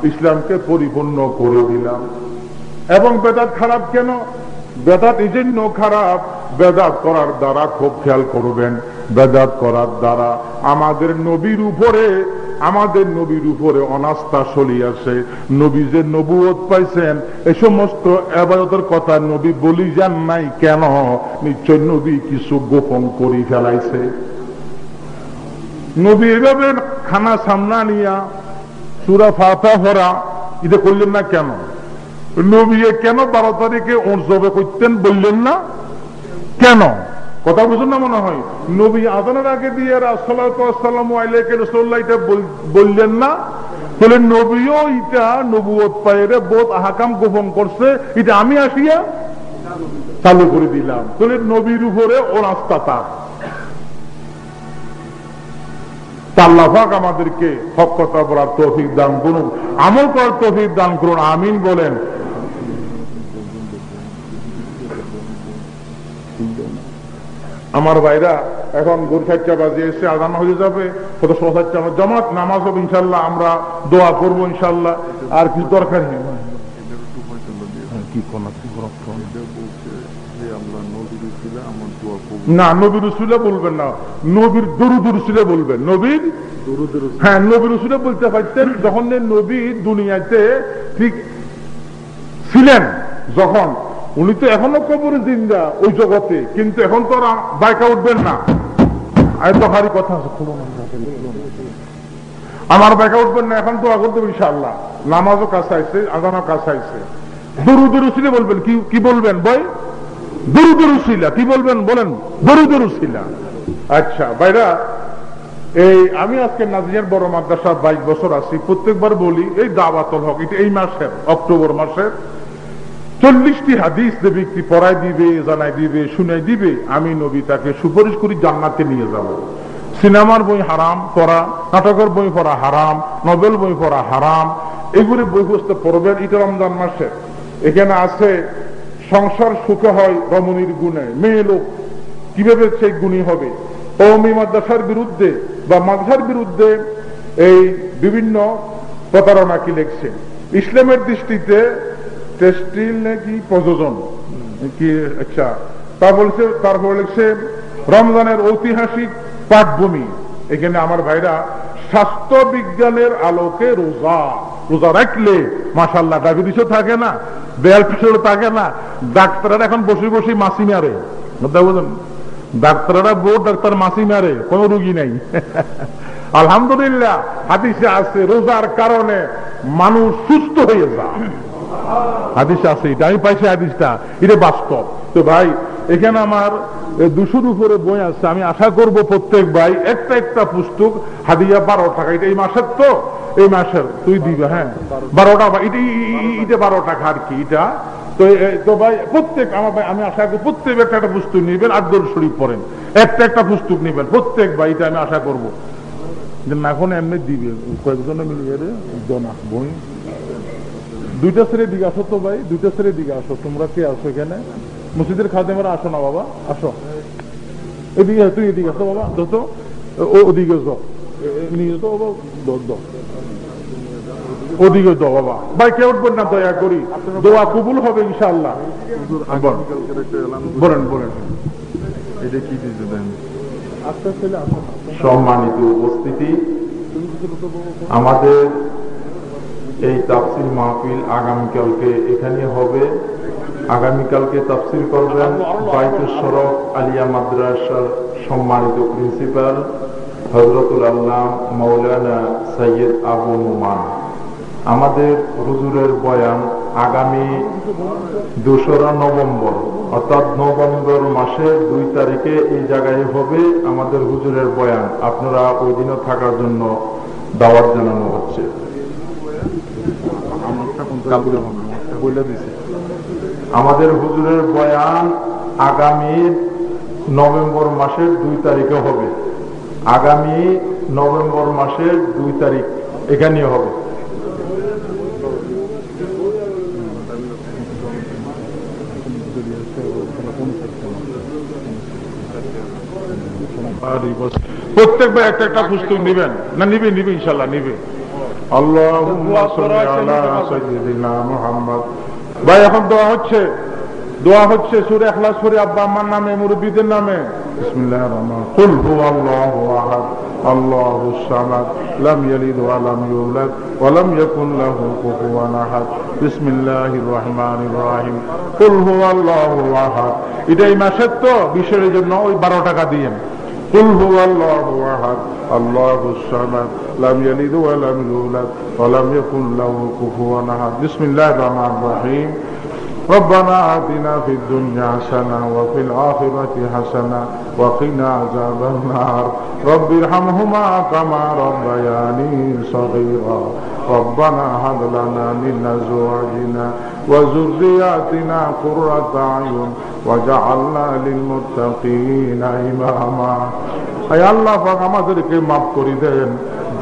ইসলামকে পরিপূর্ণ করে দিলাম। এবং বেদাত খারাপ কেন? বেদাত এই জন্য খারাপ, বেদাত করার দ্বারা খুব খেয়াল করবেন। বেদাত করার দ্বারা আমাদের নবীর উপরে আমাদের নবীর উপরে অনাস্থা চলিয়াছে। নবী যে নবুয়ত পাইছেন, এ সমস্ত আবাদতের কথা নবী বলি যান নাই কেন? নিশ্চয় নবী কিছু গোপন করি ফেলাইছে। নবী এভাবে খানা সামনা নিয়া, সুরা ফাতা ভরা এটা করলেন না কেন? নবী কেন বারো তারিখে উৎসবে করতেন বললেন না? কেন? কথা বুঝুন না মনে হয়। নবী আদানের আগে দিয়ে রাসালাম বললেন না। তাহলে নবীও এটা নবুয়ত পায়েরে বোধ আহাকাম গোপন করছে। এটা আমি আসিয়া চালু করে দিলাম। তাহলে নবীর উপরে ওর আস্থা তার। আল্লাহাক আমাদেরকে হক কথা বলার তৌফিক দান করুন। আমল করার তৌফিক দান করুন। আমিন বলেন। আমার ভাইরা এখন গুরফাচ্চা বাজে এসে আদান হয়ে যাবে, কত সসাচ্চা জমাত, নামাজ হবে ইনশাল্লাহ আমরা দোয়া করব ইনশাল্লাহ আর কিছু দরকার নেই। না, নবীর রসুলে বলবেন না, নবীর দরুদ রসুলে বলবেন। নবীর? হ্যাঁ নবীর রসুলে বলতে পারতেন, যখন নবী দুনিয়াতে ঠিক ছিলেন, যখন উনি তো এখনও কবরে জিন্দা ওই জগতে, কিন্তু এখন তো বাইকা উঠবেন না। কথা আছে আমার বাইকা উঠবেন না, এখন তো আগর দেবেন ইনশাল্লাহ নামাজও কাছে আজানও কাছে দরুদরুসিলে বলবেন, কি কি বলবেন বই? কি বলবেন বলেন? আচ্ছা বাইরা এই আমি আজকে নাজিয়ার বড় মাদ্রাসা বাইশ বছর আছি। প্রত্যেকবার বলি, এই দাওয়াতল হক, এটা এই মাসের, অক্টোবর মাসের। চল্লিশটি হাদিস যে ব্যক্তি পড়াই দিবে, জানাই দিবে, শুনাই দিবে, আমি নবী তাকে সুপারিশ করি জান্নাতে নিয়ে যাব। সিনেমার বই হারাম পড়া, নাটকের বই পড়া হারাম, নভেল বই পড়া হারাম, এগুলি বই পুস্তক পড়বেন এটা রমজান মাসে। এখানে আছে, সংসার সুখে হয় রমণীর গুণে, মেয়ে লোক, কীভাবে সেই গুণী হবে? কৌমি মাদ্রাসার বিরুদ্ধে বা মাদ্রাসার বিরুদ্ধে এই বিভিন্ন প্রতারণা কি লেখছে ইসলামের দৃষ্টিতে টেক্সটিল নাকি প্রযোজন কি আচ্ছা তা বলছে তারপর লিখছে রমজানের ঐতিহাসিক পাঠভূমি। এখানে আমার ভাইরা স্বাস্থ্য বিজ্ঞানের আলোকে রোজা রোজা রাখলে মাসাল্লাহ ডায়াবেটিসও থাকে না বেয়াল প্রেশারও থাকে না। ডাক্তাররা এখন বসে বসে মাসি মারে। বুঝলেন ডাক্তাররা বোর্ড ডাক্তার মাসি মারে, কোন রুগী নাই। আলহামদুলিল্লাহ, হাদিসে আছে, রোজার কারণে মানুষ সুস্থ হয়ে যায়। হাদিস আছে এটা। আমি পাইছি হাদিসটা। এটা বাস্তব। তো ভাই, এখানে আমার দুশোর উপরে বই আছে। আমি আশা করব প্রত্যেক ভাই একটা একটা পুস্তক, হাদিয়া বারো টাকা। এটা এই মাসের তো? এই মাসের। তুই দিবে হ্যাঁ? বারোটা এটা এটা বারো টাকা আর কি, এটা? তো তো ভাই, প্রত্যেক আমার ভাই, আমি আশা করি প্রত্যেক একটা একটা পুস্তক নিবেন আব্দুল শরীফ পড়েন। একটা একটা পুস্তক নিবেন, প্রত্যেক ভাই, এটা আমি আশা করব। যে না এখন এমনি দিবে। কয়েকজনে মিলিয়ে জনা বই। দুইটা শ্রেণির দিকে আসো তো ভাই দুইটা শ্রেণির দিকে আসো। তোমরা কে আসো এখানে? মসজিদের খাদেমারা আসো না বাবা আসো। এদিকে তুই এদিকে আসো বাবা ও ওদিকে যাও। নিয়ে তো বাবা ওদিকে দাও বাবা। ভাই কে উঠবেন না? দয়া করি। দোয়া কবুল হবে ইনশাআল্লাহ। বলেন বলেন। এটা কি দিতে দেন? সম্মানিত উপস্থিতি। আমাদের এই তাফসির মাহফিল আগামীকালকে এখানে হবে। আগামীকালকে তাফসির করবেন বাইতুল সড়ক আলিয়া মাদ্রাসার সম্মানিত প্রিন্সিপাল হজরতুল আল্লাহ মৌলানা সৈয়দ আবু নুমান। আমাদের হুজুরের বয়ান, আগামী দোসরা নভেম্বর, অর্থাৎ নভেম্বর মাসের দুই তারিখে এই জায়গায় হবে আমাদের হুজুরের বয়ান। আপনারা ওই দিনও থাকার জন্য দাওয়াত জানানো হচ্ছে। আমাদের হুজুরের বয়ান আগামী নভেম্বর মাসের দুই তারিখে হবে। আগামী নভেম্বর মাসের দুই তারিখ এখানে হবে। প্রত্যেক ভাই একটা একটা পুস্তক নিবেন। না, নিবে নিবে, ইনশাল্লাহ, নিবে। আল্লাহ ভাই এখন দোয়া হচ্ছে দোয়া হচ্ছে সুরে এখলাস করে আব্বা আম্মার নামে মুরব্বীদের নামে বিসমিল্লাহির রহমানির কুল হুয়াল্লাহু আহাদ الله الصمد لم يلد ولم يولد ولم يكن له كفوا أحد بسم الله الرحمن الرحيم قل هو الله أحد এটাই মাসের তো বিশের জন্য ওই বারো টাকা দিয়েন قل هو الله أحد الله الصمد لم يلد ولم يولد ولم يكن له كفوا أحد. بسم الله الرحمن الرحيم. ربنا آتنا في الدنيا حسنة وفي الآخرة حسنة وقنا عذاب النار. رب ارحمهما كما ربياني صغيرا. ربنا هب لنا من أزواجنا وذرياتنا قرة أعين وجعلنا للمتقين إماما আয় আল্লাহ পাক আমাদেরকে মাফ করে দেন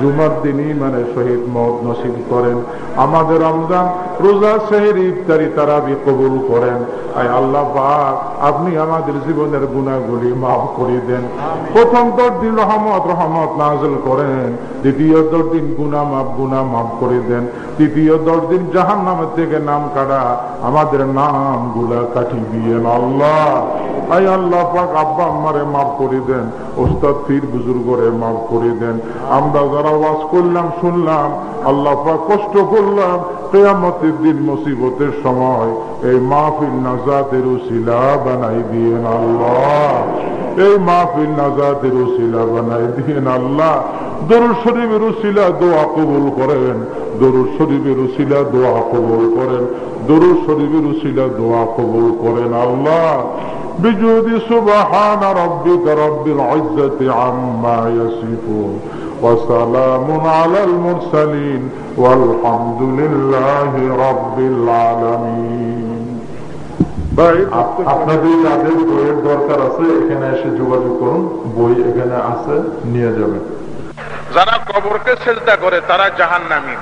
জুমার দিন মানে শহীদ মত নসিব করেন। আমাদের রমজান রোজা সেহের ইফতারি তারাবি কবুল করেন। আয় আল্লাহ পাক আপনি আমাদের জীবনের গুণাগুলি মাফ করে দেন। প্রথম দশ দিন রহমত রহমত নাজল করেন। দ্বিতীয় দশ দিন গুণা মাফ গুণা মাফ করে দেন। তৃতীয় দশ দিন জাহান নামের থেকে নাম কাটা আমাদের নামগুলা কাটি দিয়েন আল্লাহ। আই আল্লাহ পাক আব্বা আম্মারে মাফ করে দেন। ওস্তাদ পীর বুজুর্গরে মাফ করে দেন। আমরা যারা ওয়াজ করলাম শুনলাম আল্লাহ পাক কষ্ট করলাম কেয়ামতের দিন মুসিবতের সময় এই মাহফিল নাজাতের উসিলা বানাই দিয়েন আল্লাহ এই মাহফিল নাজাতের উসিলা বানাই দিয়েন আল্লাহ দরুদ শরীফের উসিলা দোয়া কবুল করেন দরুদ শরীফের উসিলা দোয়া কবুল করেন দরুদ শরীফের উসিলা দোয়া কবুল করেন আল্লাহ بجود سبحان ربك رب العزة عما يصفون وسلام على المرسلين والحمد لله رب العالمين আপনাদের যাদের বইয়ের দরকার আছে এখানে এসে যোগাযোগ করুন বই এখানে আছে নিয়ে যাবেন যারা কবরকে চেষ্টা করে তারা জাহান নামি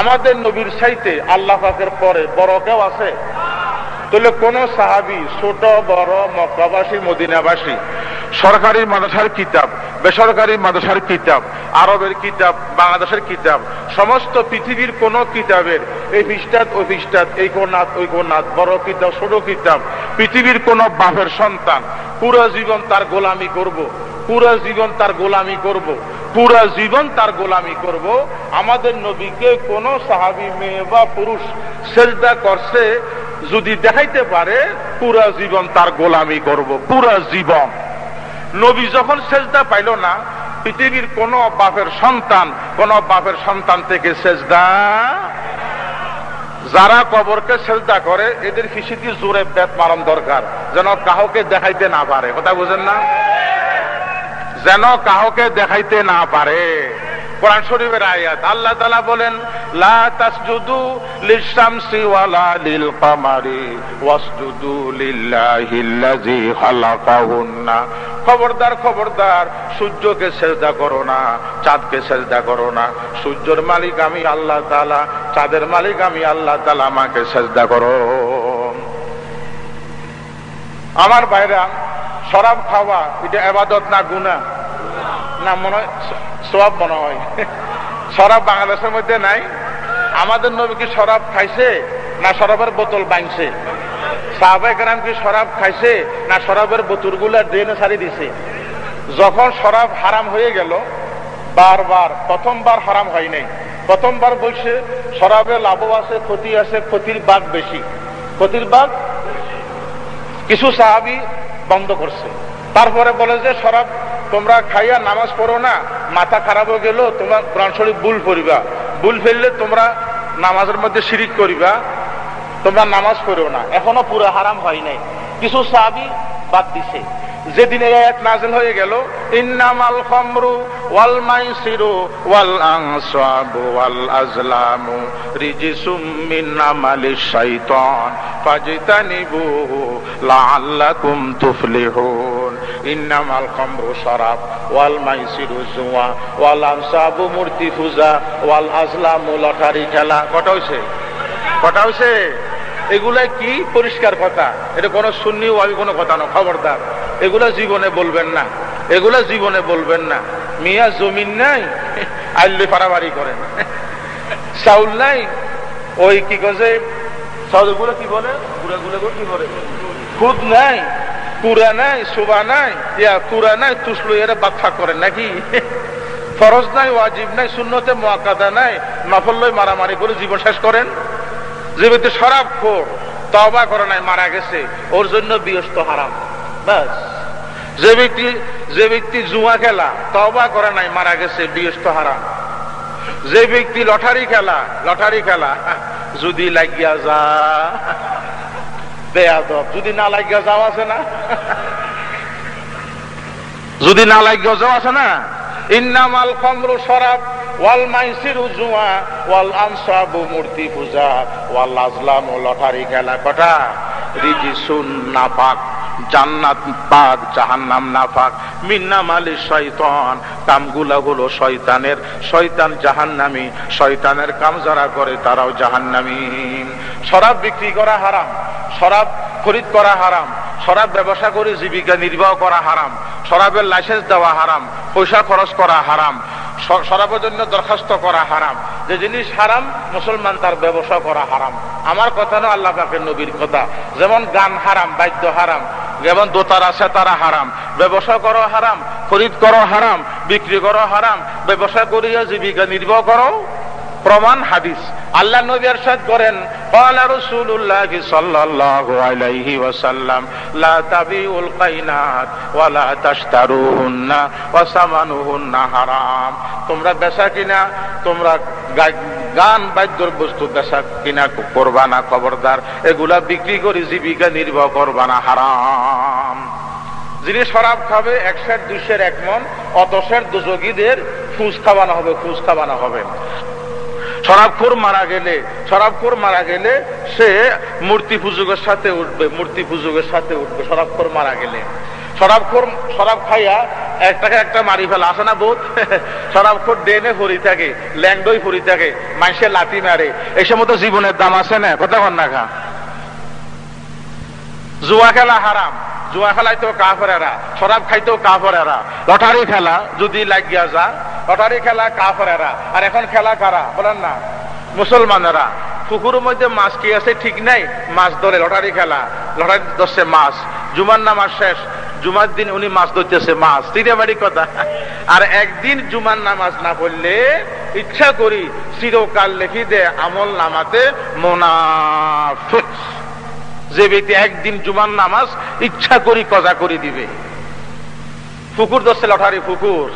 আমাদের নবীর সাইতে আল্লাহ পাকের পরে বড় কেউ আছে তাহলে কোন সাহাবি ছোট বড় মক্কাবাসী মদিনাবাসী সরকারি মাদ্রাসার কিতাব, বেসরকারি মাদ্রাসার কিতাব, আরবের কিতাব, বাংলাদেশের কিতাব, সমস্ত পৃথিবীর কোন কিতাবের এই পৃষ্ঠাত, ওই পৃষ্ঠাত, এই কোনাত ওই কোনাত বড় কিতাব ছোট কিতাব, পৃথিবীর কোন বাপের সন্তান পুরো জীবন তার গোলামি করব। পুরো জীবন তার গোলামি করব। পুরো জীবন তার গোলামি করব। আমাদের নবীকে কোন সাহাবি মেয়ে বা পুরুষ সেজদা করছে, যদি দেখাইতে পারে, পুরা জীবন তার গোলামি করব, পুরা জীবন নবী যখন সেজদা পাইল না, পৃথিবীর কোন বাপের সন্তান, কোন বাপের সন্তান থেকে সেজদা, যারা কবরকে সেজদা করে, এদের ফিসিটি জোরে বেত মারণ দরকার, যেন কাহকে দেখাইতে না পারে। কথা বুঝেন না? যেন কাহকে দেখাইতে না পারে। কোরআন শরীফের আয়াত। আল্লাহ তালা বলেন, লা তাসজুদু লিশামসি ওয়ালা লিল কামারি ওয়াসজুদু লিল্লাহিল্লাযী খালাকাহুন্না। খবরদার খবরদার, সূর্যকে সেজদা করো না, চাঁদকে সেজদা করো না। সূর্যের মালিক আমি আল্লাহ তাআলা, চাঁদের মালিক আমি আল্লাহ তাআলা, আমাকে সেজদা করো। আমার বাইরা শরাব খাওয়া, এটা আবাদত না গুনাহ? না, মনে হয় সব মনে হয়। শরাব বাংলাদেশের মধ্যে নাই। আমাদের নবী কি শরাব খাইছে না শরাবের বোতল বাঁধছে সাহাবাই গ্রাম কি শরাব খাইছে না শরাবের বোতলগুলা ড্রেনে সারি দিছে? যখন শরাব হারাম হয়ে গেল, বারবার, প্রথমবার হারাম হয় নাই। প্রথমবার বলছে শরাবের লাভও আছে, ক্ষতি আছে, ক্ষতির বাঘ বেশি। ক্ষতির বাঘ কিছু সাহাবি বন্ধ করছে। তারপরে বলে যে শরাব তোমরা খাইয়া নামাজ পড়ো না, মাথা খারাপ হয়ে গেল তোমরা শরীফ ভুল পড়িবা ভুল ফেললে তোমরা নামাজের মধ্যে শিরিক করিবা। তোমরা নামাজ পড়ো না। এখনও পুরো হারাম হয় নাই। কিছু সাহাবি বাদ দিছে। যেদিন এই আয়াত নাজিল হয়ে গেল, ইন্নামাল খামরু ওয়াল মাইসিরু ওয়াল আনসাবু ওয়াল আজলামু রিজিসুম মিন আমালিশ শাইতান ফাজতানিবুহু লাআল্লাকুম তুফলিহুন। ইন্নামাল খামরু শরাব ওয়াল মাইসিরু জুয়া ওয়াল আনসাবু মূর্তি পূজা ওয়াল আজলামু লটারি খেলা। কটা হইছে? কটা হইছে? এগুলা কি পরিষ্কার কথা? এটা কোনো শূন্য আমি কোনো কথা না খবরদার। এগুলা জীবনে বলবেন না। এগুলা জীবনে বলবেন না। মিয়া জমিন নাই আইলে পারাবাড়ি করেন। চাউল নাই, ওই কি কছে চাউলগুলো কি বলে? গুড়াগুলো কি বলে? খুদ নাই, কুড়া নাই শোভা নাই, ইয়া কুড়া নাই তুসলো এরা বাচ্চা করেন নাকি? ফরজ নাই, ওয়াজিব নাই শূন্যতে মোয়াক্কাদা নাই নফল্লই মারামারি করে জীবন শেষ করেন। যে ব্যক্তি শরাব খোর তবা করে নাই, মারা গেছে, ওর জন্য বিয়স্ত হারাম। ব্যাস। যে ব্যক্তি যে ব্যক্তি জুয়া খেলা তবা করে নাই, মারা গেছে, বিয়স্ত হারাম। যে ব্যক্তি লটারি খেলা লটারি খেলা, যদি লাগিয়া যা। বেয়াদব, যদি না লাগিয়া যাও আছে না? যদি না লাগিয়া যাও আছে না? ইন্নামাল খমরু শরাব ওয়াল মাইসিরু জুয়া, ওয়াল আনসাবু মূর্তি পূজা, ওয়াল আজলাম ও লটারি খেলা কটা। রিজিসুন নাপাক, জান্নাত পাক, জাহান্নাম নাপাক। মিন্নাম আলী শয়তান, কামগুলা হলো শয়তানের। শয়তান জাহান্নামি, শয়তানের কাম যারা করে তারাও জাহান্নামি। শরাব বিক্রি করা হারাম, শরাব খরিদ করা হারাম, শরাব ব্যবসা করে জীবিকা নির্বাহ করা হারাম। শরাবের লাইসেন্স দেওয়া হারাম, পয়সা খরচ করা হারাম শরাবের জন্য দরখাস্ত করা হারাম। যে জিনিস হারাম, মুসলমান তার ব্যবসা করা হারাম। আমার কথা না আল্লাহ পাকের নবীর কথা। যেমন গান হারাম, বাদ্য হারাম, যেমন দোতারা, সেতারা হারাম, ব্যবসা করো হারাম, খরিদ করো হারাম, বিক্রি করো হারাম, ব্যবসা করিয়া জীবিকা নির্বাহ করো। প্রমাণ হাদিস আল্লাহ নবী ارشاد করেন قال رسول الله صلى الله عليه وسلم لا تبيعوا القينات ولا تشتروهن وثمنهن حرام তোমরা বেচা কিনা তোমরা গা- গান বাদ্যর বস্তু বেচা কিনা করবা না খবরদার এগুলা বিক্রি করে জীবিকা নির্বাহ করবা না হারাম যিনি শরাব খাবে একশের দুশের এক মন অতশের দুযোগীদের ফুস খাওয়ানো হবে ফুস খাওয়ানো হবে শরাবখোর মারা গেলে শরাবখোর মারা গেলে সে মূর্তি পুজোগের সাথে উঠবে, মূর্তি পুজোগের সাথে উঠবে শরাবখোর মারা গেলে। শরাবখোর শরাব খাইয়া একটাকে একটা মারি ফেলা, আসে না বোধ শরাবখোর ডেনে ভরি থাকে, ল্যাংডই ভরি থাকে, মাইসে লাতি মারে। এই সময় জীবনের দাম আছে না, কথা কন্যা খা। জুয়া খেলা হারাম। জুয়া খেলাইতেও কাফেরা শরাব খাইতেও কাফেরা লটারি খেলা যদি লাগিয়া যা লটারি খেলা কাফেরা আর এখন খেলা কারা? বলেন না। মুসলমানেরা। পুকুরের মধ্যে মাছ কি আছে? ঠিক নাই। মাছ ধরে লটারি খেলা। লটারি ধরছে মাছ। জুমার নামাজ শেষ। জুমার দিন উনি মাছ ধরতেছে মাছ। তিরাবাড়ি কথা। আর একদিন জুমার নামাজ না পড়লে ইচ্ছা করি চিরকাল লেখি দে আমল নামাতে মোনাফিক। যে ব্যক্তি একদিন জুমার নামাজ ইচ্ছা করি কজা করে দিবে। ফুকুর দশে লটারি ফুকুর।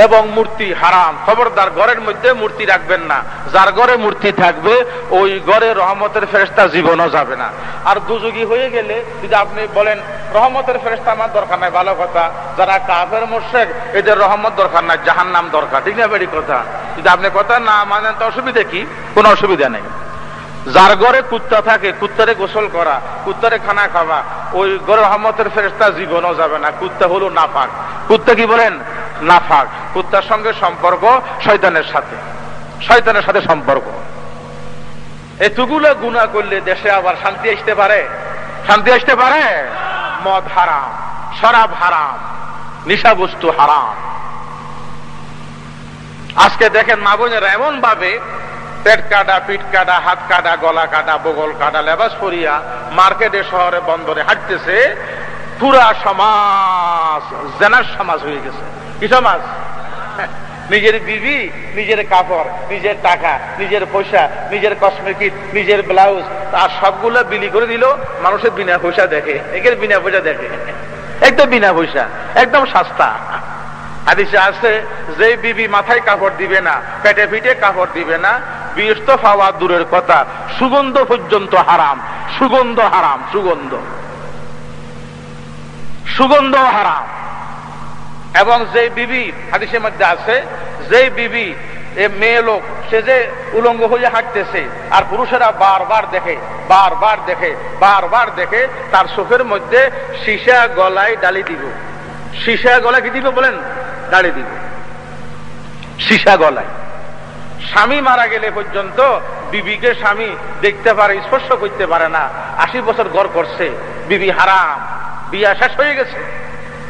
এবং মূর্তি হারাম। খবরদার ঘরের মধ্যে মূর্তি রাখবেন না। যার ঘরে মূর্তি থাকবে, ওই ঘরে রহমতের ফেরেস্তা জীবনও যাবে না। আর দুযোগী হয়ে গেলে যদি আপনি বলেন, রহমতের ফেরেস্তা আমার দরকার নাই, ভালো কথা। যারা কাফের মোর্শেক এদের রহমত দরকার নাই জাহান নাম দরকার। ঠিক না বেরি কথা? যদি আপনি কথা না মানেন, তো অসুবিধা কি? কোনো অসুবিধা নেই। যার ঘরে কুত্তা থাকে, কুত্তারে গোসল করা, কুত্তারে খানা খাওয়া, ওই ঘরে রহমতের ফেরেস্তা জীবনও যাবে না। কুত্তা হলো নাফাক। কুত্তা কি বলেন? নাফাক। কুত্তার সঙ্গে সম্পর্ক শয়তানের সাথে। শয়তানের সাথে সম্পর্ক। এতগুলো গুণা করলে দেশে আবার শান্তি আসতে পারে? শান্তি আসতে পারে? মদ হারাম, শরাব হারাম নিশা বস্তু হারাম। আজকে দেখেন মা বোনেরা এমন ভাবে পেট কাটা, পিঠ কাটা, হাত কাটা, গলা কাটা, বগল কাটা, লেবাস পরিয়া মার্কেটে, শহরে, বন্দরে হাঁটতেছে পুরা সমাজ, জেনার সমাজ হয়ে গেছে। কি সমাজ? নিজের বিবি, নিজের কাপড়, নিজের টাকা, নিজের পয়সা, নিজের কসমেটিক, নিজের ব্লাউজ তার সবগুলো বিলি করে দিল, মানুষের বিনা পয়সা দেখে, একের বিনা পয়সা দেখে। একদম বিনা পয়সা, একদম সস্তা। হাদিসে আছে যে বিবি মাথায় কাপড় দিবে না, পেটে পিঠে কাপড় দিবে না বিয়স্ত পাওয়া দূরের কথা, সুগন্ধ পর্যন্ত হারাম, সুগন্ধ হারাম, সুগন্ধ। সুগন্ধ হারাম। এবং যে বিবি, হাদিসের মধ্যে আছে যে বিবি মেয়ে লোক, সে যে উলঙ্গ হয়ে হাঁটতেছে, আর পুরুষেরা বারবার দেখে বারবার দেখে বারবার দেখে, তার চোখের মধ্যে সীসা গলায় ডালি দিব। সীসা গলায় কি দিবে বলেন? ডালি দিব। সীসা গলায়। স্বামী মারা গেলে পর্যন্ত বিবিকে স্বামী দেখতে পারে, স্পর্শ করতে পারে না। আশি বছর গড় করছে। বিবি হারাম। বিয়া শেষ হয়ে গেছে।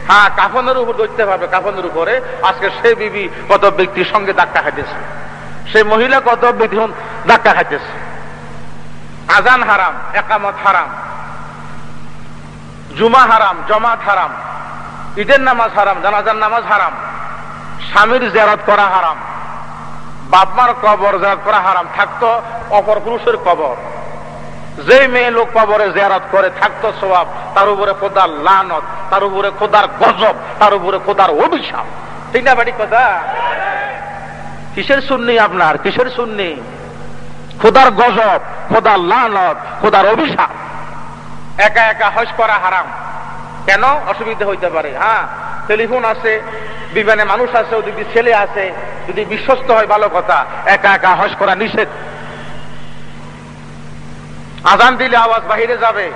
হ্যাঁ কাফনের উপর ধরতে পারবে। কাফনের উপরে আজকে সে বিবি কত ব্যক্তির সঙ্গে ধাক্কা খাইতেছে। সে মহিলা কত ব্যক্তি ধাক্কা খাইতেছে। আজান হারাম, একামত হারাম। জুমা হারাম, জমাত হারাম। ঈদের নামাজ হারাম, জানাজার নামাজ হারাম, স্বামীর জেরাত করা হারাম, বাপমার কবর জেরাত করা হারাম, থাকতো অপর পুরুষের কবর। যে মেয়ে লোক কবরে জেরাত করে, থাকতো স্বভাব, তার উপরে খোদার লানত, তার উপরে খোদার গজব, তার উপরে খোদার অভিশাপ। ঠিক না বাড়ি কথা? কিসের শুননি আপনার? কিসের শুননি খোদার গজব, খোদার লানত, খোদার অভিশাপ। একা একা হজ করা হারাম। কেন অসুবিধা হইতে পারে? হ্যাঁ টেলিফোন আছে, বিমানে মানুষ আছে, যদি ছেলে আছে, যদি বিশ্বস্ত হয়, ভালো কথা, একা একা হজ করা নিষেধ। আজান দিলে আওয়াজ বাহিরে যাবে,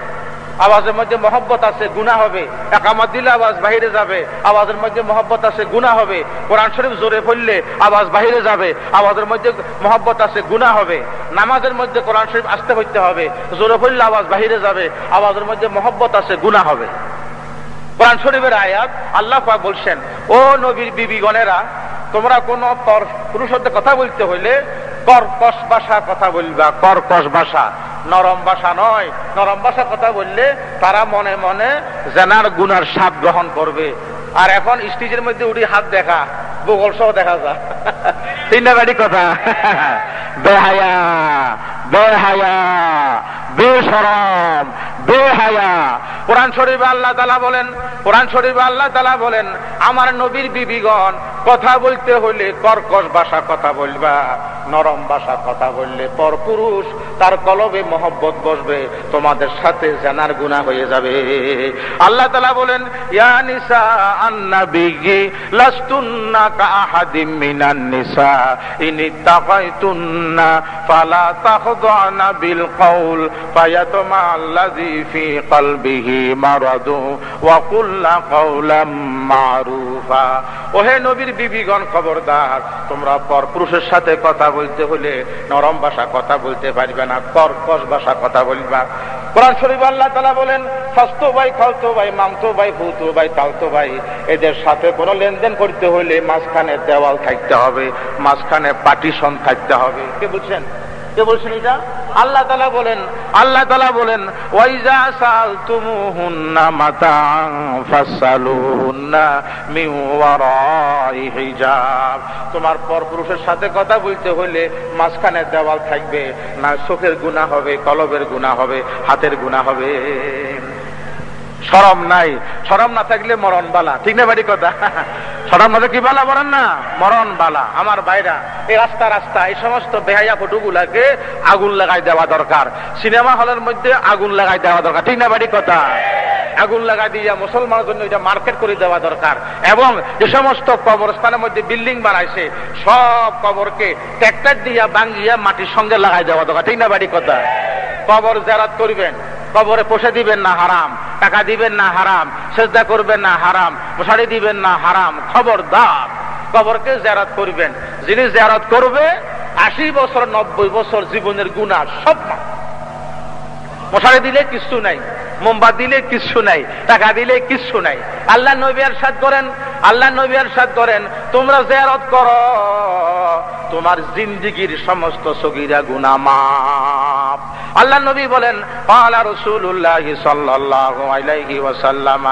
আওয়াজের মধ্যে মহব্বত আছে গুণা হবে। একামত দিলে আওয়াজ বাহিরে যাবে, আওয়াজের মধ্যে মহব্বত আছে গুণা হবে। কোরআন শরীফ জোরে পড়লে আওয়াজ বাহিরে যাবে, আওয়াজের মধ্যে মহব্বত আছে গুণা হবে। নামাজের মধ্যে কোরআন শরীফ আসতে হইতে হবে, জোরে পড়লে আওয়াজ বাহিরে যাবে, আওয়াজের মধ্যে মহব্বত আছে গুণা হবে। কোরআন শরীফের আয়াত আল্লাহ বলছেন, ও নবীর বিবিগণেরা, তোমরা কোন পুরুষদের কথা বলতে হইলে কর্কশ ভাষা কথা বলবা। কর্কশ ভাষা। নরম ভাষা নয়। নরম ভাষা কথা বললে তারা মনে মনে জেনার গুনার স্বাদ গ্রহণ করবে। আর এখন স্টেজের মধ্যে উঠি হাত দেখা ভূগোল সহ দেখা যায়। তিনটা বাড়ি কথা। বেহায়া বেহায়া, বেসরম বেহায়া কোরআন শরীফ আল্লাহ তালা বলেন, কোরআন শরীফ আল্লাহ তালা বলেন, আমার নবীর বিবিগণ কথা বলতে হইলে কর্কশ ভাষা কথা বলবা, নরম ভাষা কথা বললে পর পুরুষ তার কলবে মহব্বত বসবে, তোমাদের সাথে জানার গুণা হয়ে যাবে। আল্লাহ তালা বলেন, ইয়া নিসা আন্নাবিগি লাস্তুন্না কাহাদিম মিনান নিসা, ইনি তাকাইতুন্না ফালা তাখদানা বিল কওল, ফায়াতমা আল্লাযী কলবিহি মারাদু ওয়া কুল্লা কওলাম মারুফা ওহে নবীর বিবিগণ, খবরদার, তোমরা পর পুরুষের সাথে কথা বলতে হলে নরম ভাষা কথা বলতে পারবে না, কর্কশ ভাষা কথা বলবা। কোরআন শরীফ আল্লাহ তালা বলেন, স্বাস্থ্য ভাই খালতো ভাই মামতো ভাই, ভূতো ভাই, তালতো ভাই, এদের সাথে কোনো লেনদেন করতে হলে মাঝখানে দেওয়াল থাকতে হবে, মাঝখানে পার্টিশন থাকতে হবে। কে বলছেন? কে বলছেন এটা? আল্লাহ তালা বলেন, আল্লাহ তালা বলেন, ওয়াইজা সাল তুমু হুন্না মাতা ফাসালু হুন্না মিওয়ারাই হিজাব। তোমার পরপুরুষের সাথে কথা বলতে হলে মাঝখানে দেওয়াল থাকবে, না চোখের গুণা হবে, কলবের গুণা হবে, হাতের গুণা হবে। সরম নাই। সরম না থাকলে মরণ বালা। ঠিক না বাড়ি কথা? সরম না কি বালা? বলেন না? মরণ বালা। আমার বাইরা এই রাস্তা রাস্তা, এই সমস্ত বেহাইয়া ফটোগুলাকে আগুন লাগাই দেওয়া দরকার। সিনেমা হলের মধ্যে আগুন লাগাই দেওয়া দরকার। ঠিক না বাড়ি কথা? আগুন লাগাই দিয়া মুসলমানের জন্য এটা মার্কেট করে দেওয়া দরকার। এবং যে সমস্ত কবরস্থানের মধ্যে বিল্ডিং বানাইছে, সব কবরকে ট্র্যাক্টর দিয়া বাঙ্গিয়া মাটির সঙ্গে লাগাই দেওয়া দরকার। ঠিক না বাড়ি কথা? কবর জারাত করবেন। কবরে পোষে দিবেন না হারাম, টাকা দিবেন না হারাম, সেজদা করবেন না হারাম, মশারি দিবেন না হারাম। খবরদার, কবরকে জেরাত করবেন। যিনি জেরাত করবে, আশি বছর, নব্বই বছর জীবনের গুণা সব মশারি দিলে কিছু নাই, মোমবাত দিলে কিছু নাই, টাকা দিলে কিছু নাই। আল্লাহ নবী আর সাদ করেন, আল্লাহ নবী আর সাদ করেন, তোমরা জেয়ারত করো। তোমার জিন্দিগির সমস্ত সগিরা গুনা মাপ আল্লাহ নবী বলেন পালা রসুল্লাহ আলাইহি ওয়াসাল্লাম,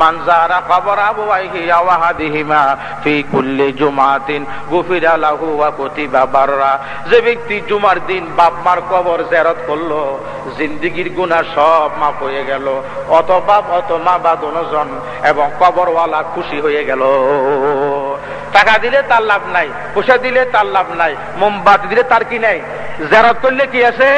মান যারা কবর আবওয়াইহি আও ফি কুল্লি জুমাতিন গুফিরা লাহু ওয়া কুতিবা বাররা। যে ব্যক্তি জুমার দিন বাপ মার কবর জিয়ারত করল, জিন্দিগির গুনাহ সব মাফ হয়ে গেল। অত বাপ, অত মা বা দনজন এবং কবরওয়ালা খুশি হয়ে গেল। টাকা দিলে তার লাভ নাই, পয়সা দিলে তার লাভ নাই। মোমবাতি দিলে তার কি নাই? জেরত করলে কি আছে?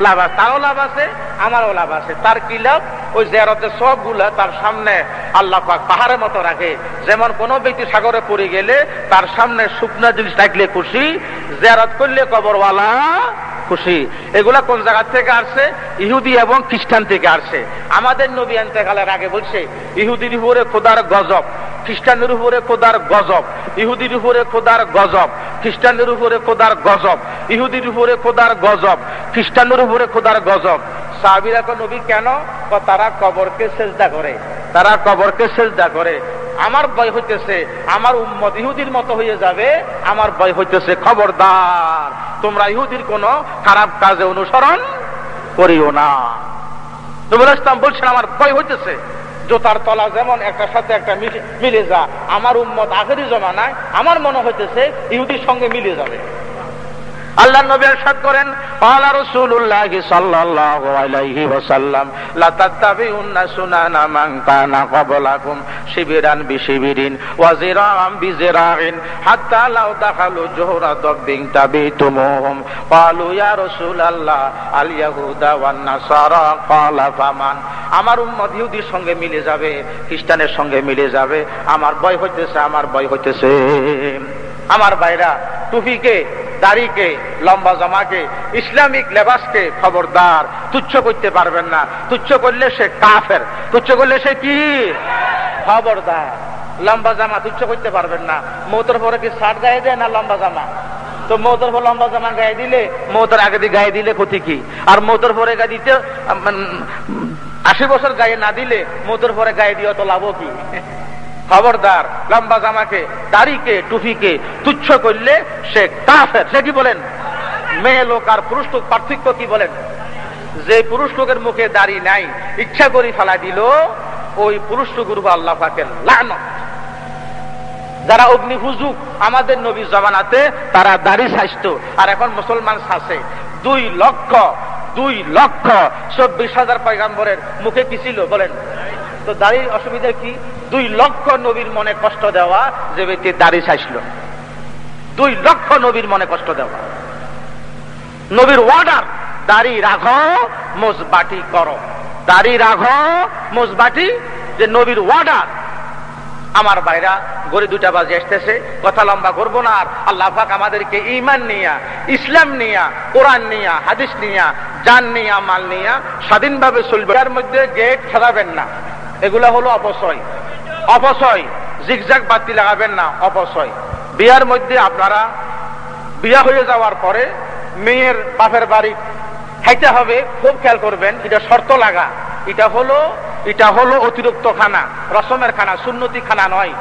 লাভ আছে। তারও লাভ আছে, আমারও লাভ আছে। তার কি লাভ? ওই জেরতের সবগুলা তার সামনে আল্লাহ পাক পাহাড়ের মতো রাখে। যেমন কোন ব্যক্তি সাগরে পড়ে গেলে তার সামনে শুকনা জিনিস থাকলে খুশি জেরত করলে কবরওয়ালা খুশি। এগুলা কোন জায়গা থেকে আসছে? ইহুদি এবং খ্রিস্টান থেকে আসছে। আমাদের নবী আনতেকালের আগে বলছে, ইহুদির উপরে খোদার গজব খ্রিস্টানের উপরে খোদার গজব, ইহুদির উপরে খোদার গজব খ্রিস্টানের উপরে খোদার গজব, ইহুদির উপরে খোদার গজব খ্রিস্টানের উপরে খোদার গজব। সাহাবিরা কো নবী কেন? তারা কবরকে সেজদা করে। তারা কবরকে সেজদা করে। আমার ভয় হইতেছে, আমার উম্মত ইহুদির মতো হয়ে যাবে, আমার ভয় হইতেছে, খবরদার, তোমরা ইহুদির কোন খারাপ কাজে অনুসরণ করিও না। নবুল ইসলাম বলছেন, আমার ভয় হইতেছে, জোতার তলা যেমন একটা সাথে একটা মিলে যা, আমার উম্মত আখেরি জমানায় আমার মনে হইতেছে ইহুদির সঙ্গে মিলে যাবে। আল্লাহ নবী ارشاد করেন قال رسول الله صلى الله عليه وسلم لا تتبعون سنن من كان قبلكم شبرا بشبر وذراعا بذراع حتى لو دخلوا جهر ضب تبعتموهم قالوا يا رسول الله اليهود والنصارى قال فمن আমার উম্মত ইহুদির সঙ্গে মিলে যাবে খ্রিস্টানের সঙ্গে মিলে যাবে আমার ভয় হইতেছে আমার ভয় হইতেছে আমার ভাইরা টুপিকে দাড়িকে, লম্বা জামাকে, ইসলামিক লেবাসকে খবরদার। তুচ্ছ করতে পারবেন না। তুচ্ছ করলে সে কাফের। তুচ্ছ করলে সে কি? খবরদার। লম্বা জামা তুচ্ছ করতে পারবেন না। মৌতর পরে কি শার্ট গায়ে দেয় না লম্বা জামা? তো মৌতর পর লম্বা জামা গায়ে দিলে, মৌতর আগে দিয়ে গায়ে দিলে ক্ষতি কি? আর মৌতর পরে গায়ে দিতে আশি বছর গায়ে না দিলে মৌতর পরে গায়ে দিয়ে তো লাভ কি? খবরদার, লম্বা জামাকে, দাড়িকে টুফিকে তুচ্ছ করলে সে কাফের। সে কি বলেন? মেয়ে লোক আর পুরুষ লোক পার্থক্য কি বলেন? যে পুরুষ লোকের মুখে দাড়ি নাই, ইচ্ছা করি ফেলা দিল, ওই পুরুষ লোকের উপর আল্লাহ পাকের লানত। যারা অগ্নি হুজুক, আমাদের নবী জমানাতে তারা দাড়ি স্বাস্থ্য আর এখন মুসলমান শাসে দুই লক্ষ দুই লক্ষ, চব্বিশ হাজার পয়গাম্বরের মুখে কি ছিল বলেন? তো দাড়ির অসুবিধা কি? দুই লক্ষ নবীর মনে কষ্ট দেওয়া যে ব্যক্তি দাড়ি চাইছিল দুই লক্ষ নবীর মনে কষ্ট দেওয়া। নবীর ওয়ার্ডার দাড়ি রাঘ মোজবাটি করো। দাড়ি রাঘ মোজবাটি, যে নবীর ওয়ার্ডার আমার বাইরা গড়ে দুটা বাজে আসতেছে, কথা লম্বা করব না আর। আল্লাহ আমাদেরকে ইমান নিয়া, ইসলাম নিয়া, কোরআন নিয়া, হাদিস নিয়া, জান নিয়া, মাল নিয়া, স্বাধীনভাবে চলবে। তার মধ্যে গেট সাজাবেন না। এগুলা হলো অপচয়। অপচয় জিগজাগ বাতি লাগাবেন না, অপচয়। বিয়ার মধ্যে আপনারা বিয়া হয়ে যাওয়ার পরে মেয়ের বাপের বাড়ি খাইতে হবে, খুব খেয়াল করবেন, এটা শর্ত লাগা। এটা হলো এটা হলো অতিরিক্ত খানা, রসমের খানা, সুন্নতি খানা নয়।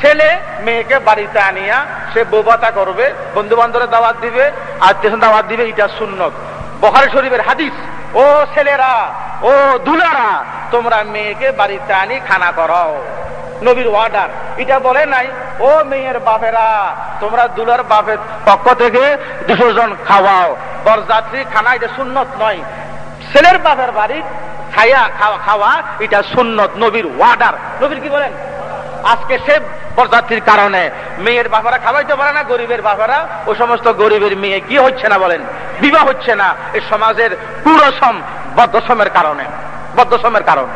ছেলে মেয়েকে বাড়িতে আনিয়া সে বোবাতা করবে বন্ধু বান্ধবের দাওয়াত দিবে আত্মীয় দাওয়াত দিবে, এটা সুন্নত। বহারি শরীফের হাদিস ও ছেলেরা, ও দুলারা, তোমরা মেয়েকে বাড়িতে আনি খানা করাও নবীর ওয়ার্ডার এটা বলে নাই, ও মেয়ের বাপেরা, তোমরা দুলার বাপের পক্ষ থেকে দুশো জন খাওয়াও। বরযাত্রী খানা এটা সুন্নত নয়। ছেলের বাপের বাড়ি খাইয়া খাওয়া খাওয়া, এটা সুন্নত, নবীর ওয়ার্ডার নবীর কি বলেন? আজকে সে বরযাত্রীর কারণে। মেয়ের বাবারা খাওয়াইতে পারে না, গরিবের বাবারা। ও সমস্ত গরিবের মেয়ে কি হচ্ছে না বলেন? বিবাহ হচ্ছে না। এই সমাজের পুরসম বদ্ধসমের কারণে। বদ্ধসমের কারণে।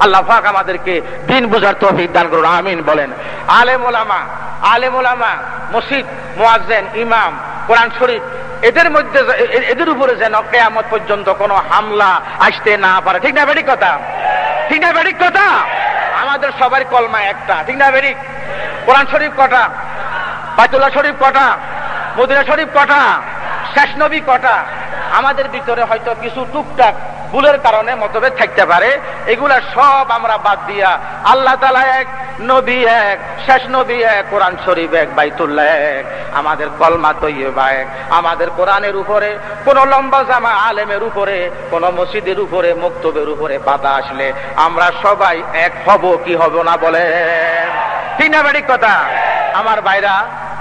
আল্লাহ ফাক আমাদেরকে দিন বুঝার তৌফিক দান করুন, আমিন বলেন। আলেম ওলামা আলেম ওলামা, মসজিদ, মোয়াজ্জেন, ইমাম, কোরআন শরীফ, এদের মধ্যে এদের উপরে যেন কেয়ামত পর্যন্ত কোনো হামলা আসতে না পারে। ঠিক না বেডিক কথা? ঠিক না বেডিক কথা? আমাদের সবার কলমা একটা। ঠিক না, বেরিক? কোরআন শরীফ কটা? বাইতুল্লাহ শরীফ কটা? মদিনা শরীফ কটা? শেষ নবী কটা? আমাদের ভিতরে হয়তো কিছু টুকটাক ভুলের কারণে মতভেদ থাকতে পারে, এগুলা সব আমরা বাদ দিয়া আল্লাহ তালা এক, নবী এক, শেষ নবী এক, কোরআন শরীফ এক, বাইতুল্লাহ এক, আমাদের কলমা তৈবা এক, আমাদের কোরআনের উপরে কোন লম্বা জামা আলেমের উপরে, কোন মসজিদের উপরে, মুক্তবের উপরে বাধা আসলে আমরা সবাই এক হব, কি হব না বলে ঠিক কথা? আমার বাইরা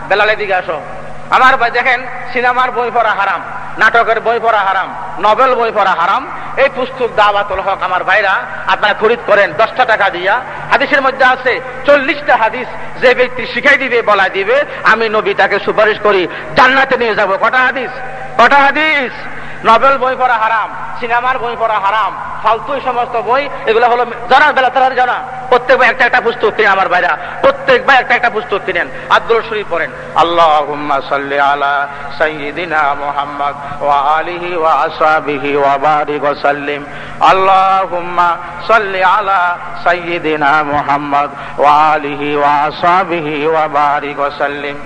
বেলালে দিকে আসো। আমার ভাই, দেখেন, সিনেমার বই পড়া হারাম। নাটকের বই পড়া হারাম, নভেল বই পড়া হারাম। এই পুস্তক দাওয়াতুল হক আমার ভাইরা, আপনারা খরিদ করেন, দশটা টাকা দিয়া। হাদিসের মধ্যে আছে, চল্লিশটা হাদিস যে ব্যক্তি শিখাই দিবে বলা দিবে, আমি নবী তাকে সুপারিশ করি, জান্নাতে নিয়ে যাব। কটা হাদিস? কটা হাদিস? নভেল বই পড়া হারাম, সিনেমার বই পড়া হারাম, ফালতু সমস্ত বই, এগুলো হলো জানা, বেলা তারা জানা। প্রত্যেক একটা একটা পুস্তক কিনে আমার ভাইরা। প্রত্যেক ভাই একটা একটা পুস্তক কিনেন। আব্দুল শরীফ পড়েন। আল্লাহ সাল্লি আলা সাইয়্যিদিনা মুহাম্মদ ওয়া আলিহি সাল্লিম। সাল্লি আলা সাইয়্যিদিনা মুহাম্মদ ওয়া আলিহি ওয়া আসহাবিহি ওয়া বারিক সাল্লিম।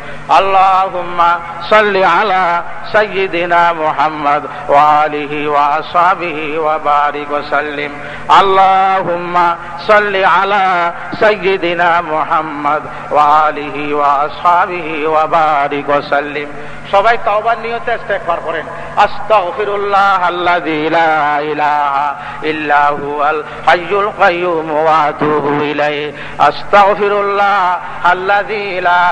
সাল্লি আলা সাইয়্যিদিনা মুহাম্মদ ওয়া আলিহি ওয়া আসহাবিহি ওয়া বারিক ওয়া وسلم اللهم صل على سيدنا محمد وآله وأصحابه وبارك وسلم সবাই তওবার নিয়তে ইস্তেগফার করেন আস্তাগফিরুল্লাহ আল্লাযী লা ইলাহা ইল্লা হুয়াল হাইয়ুল কাইয়্যুম ওয়া আতুবু ইলাইহি আস্তাগফিরুল্লাহ আল্লাযী লা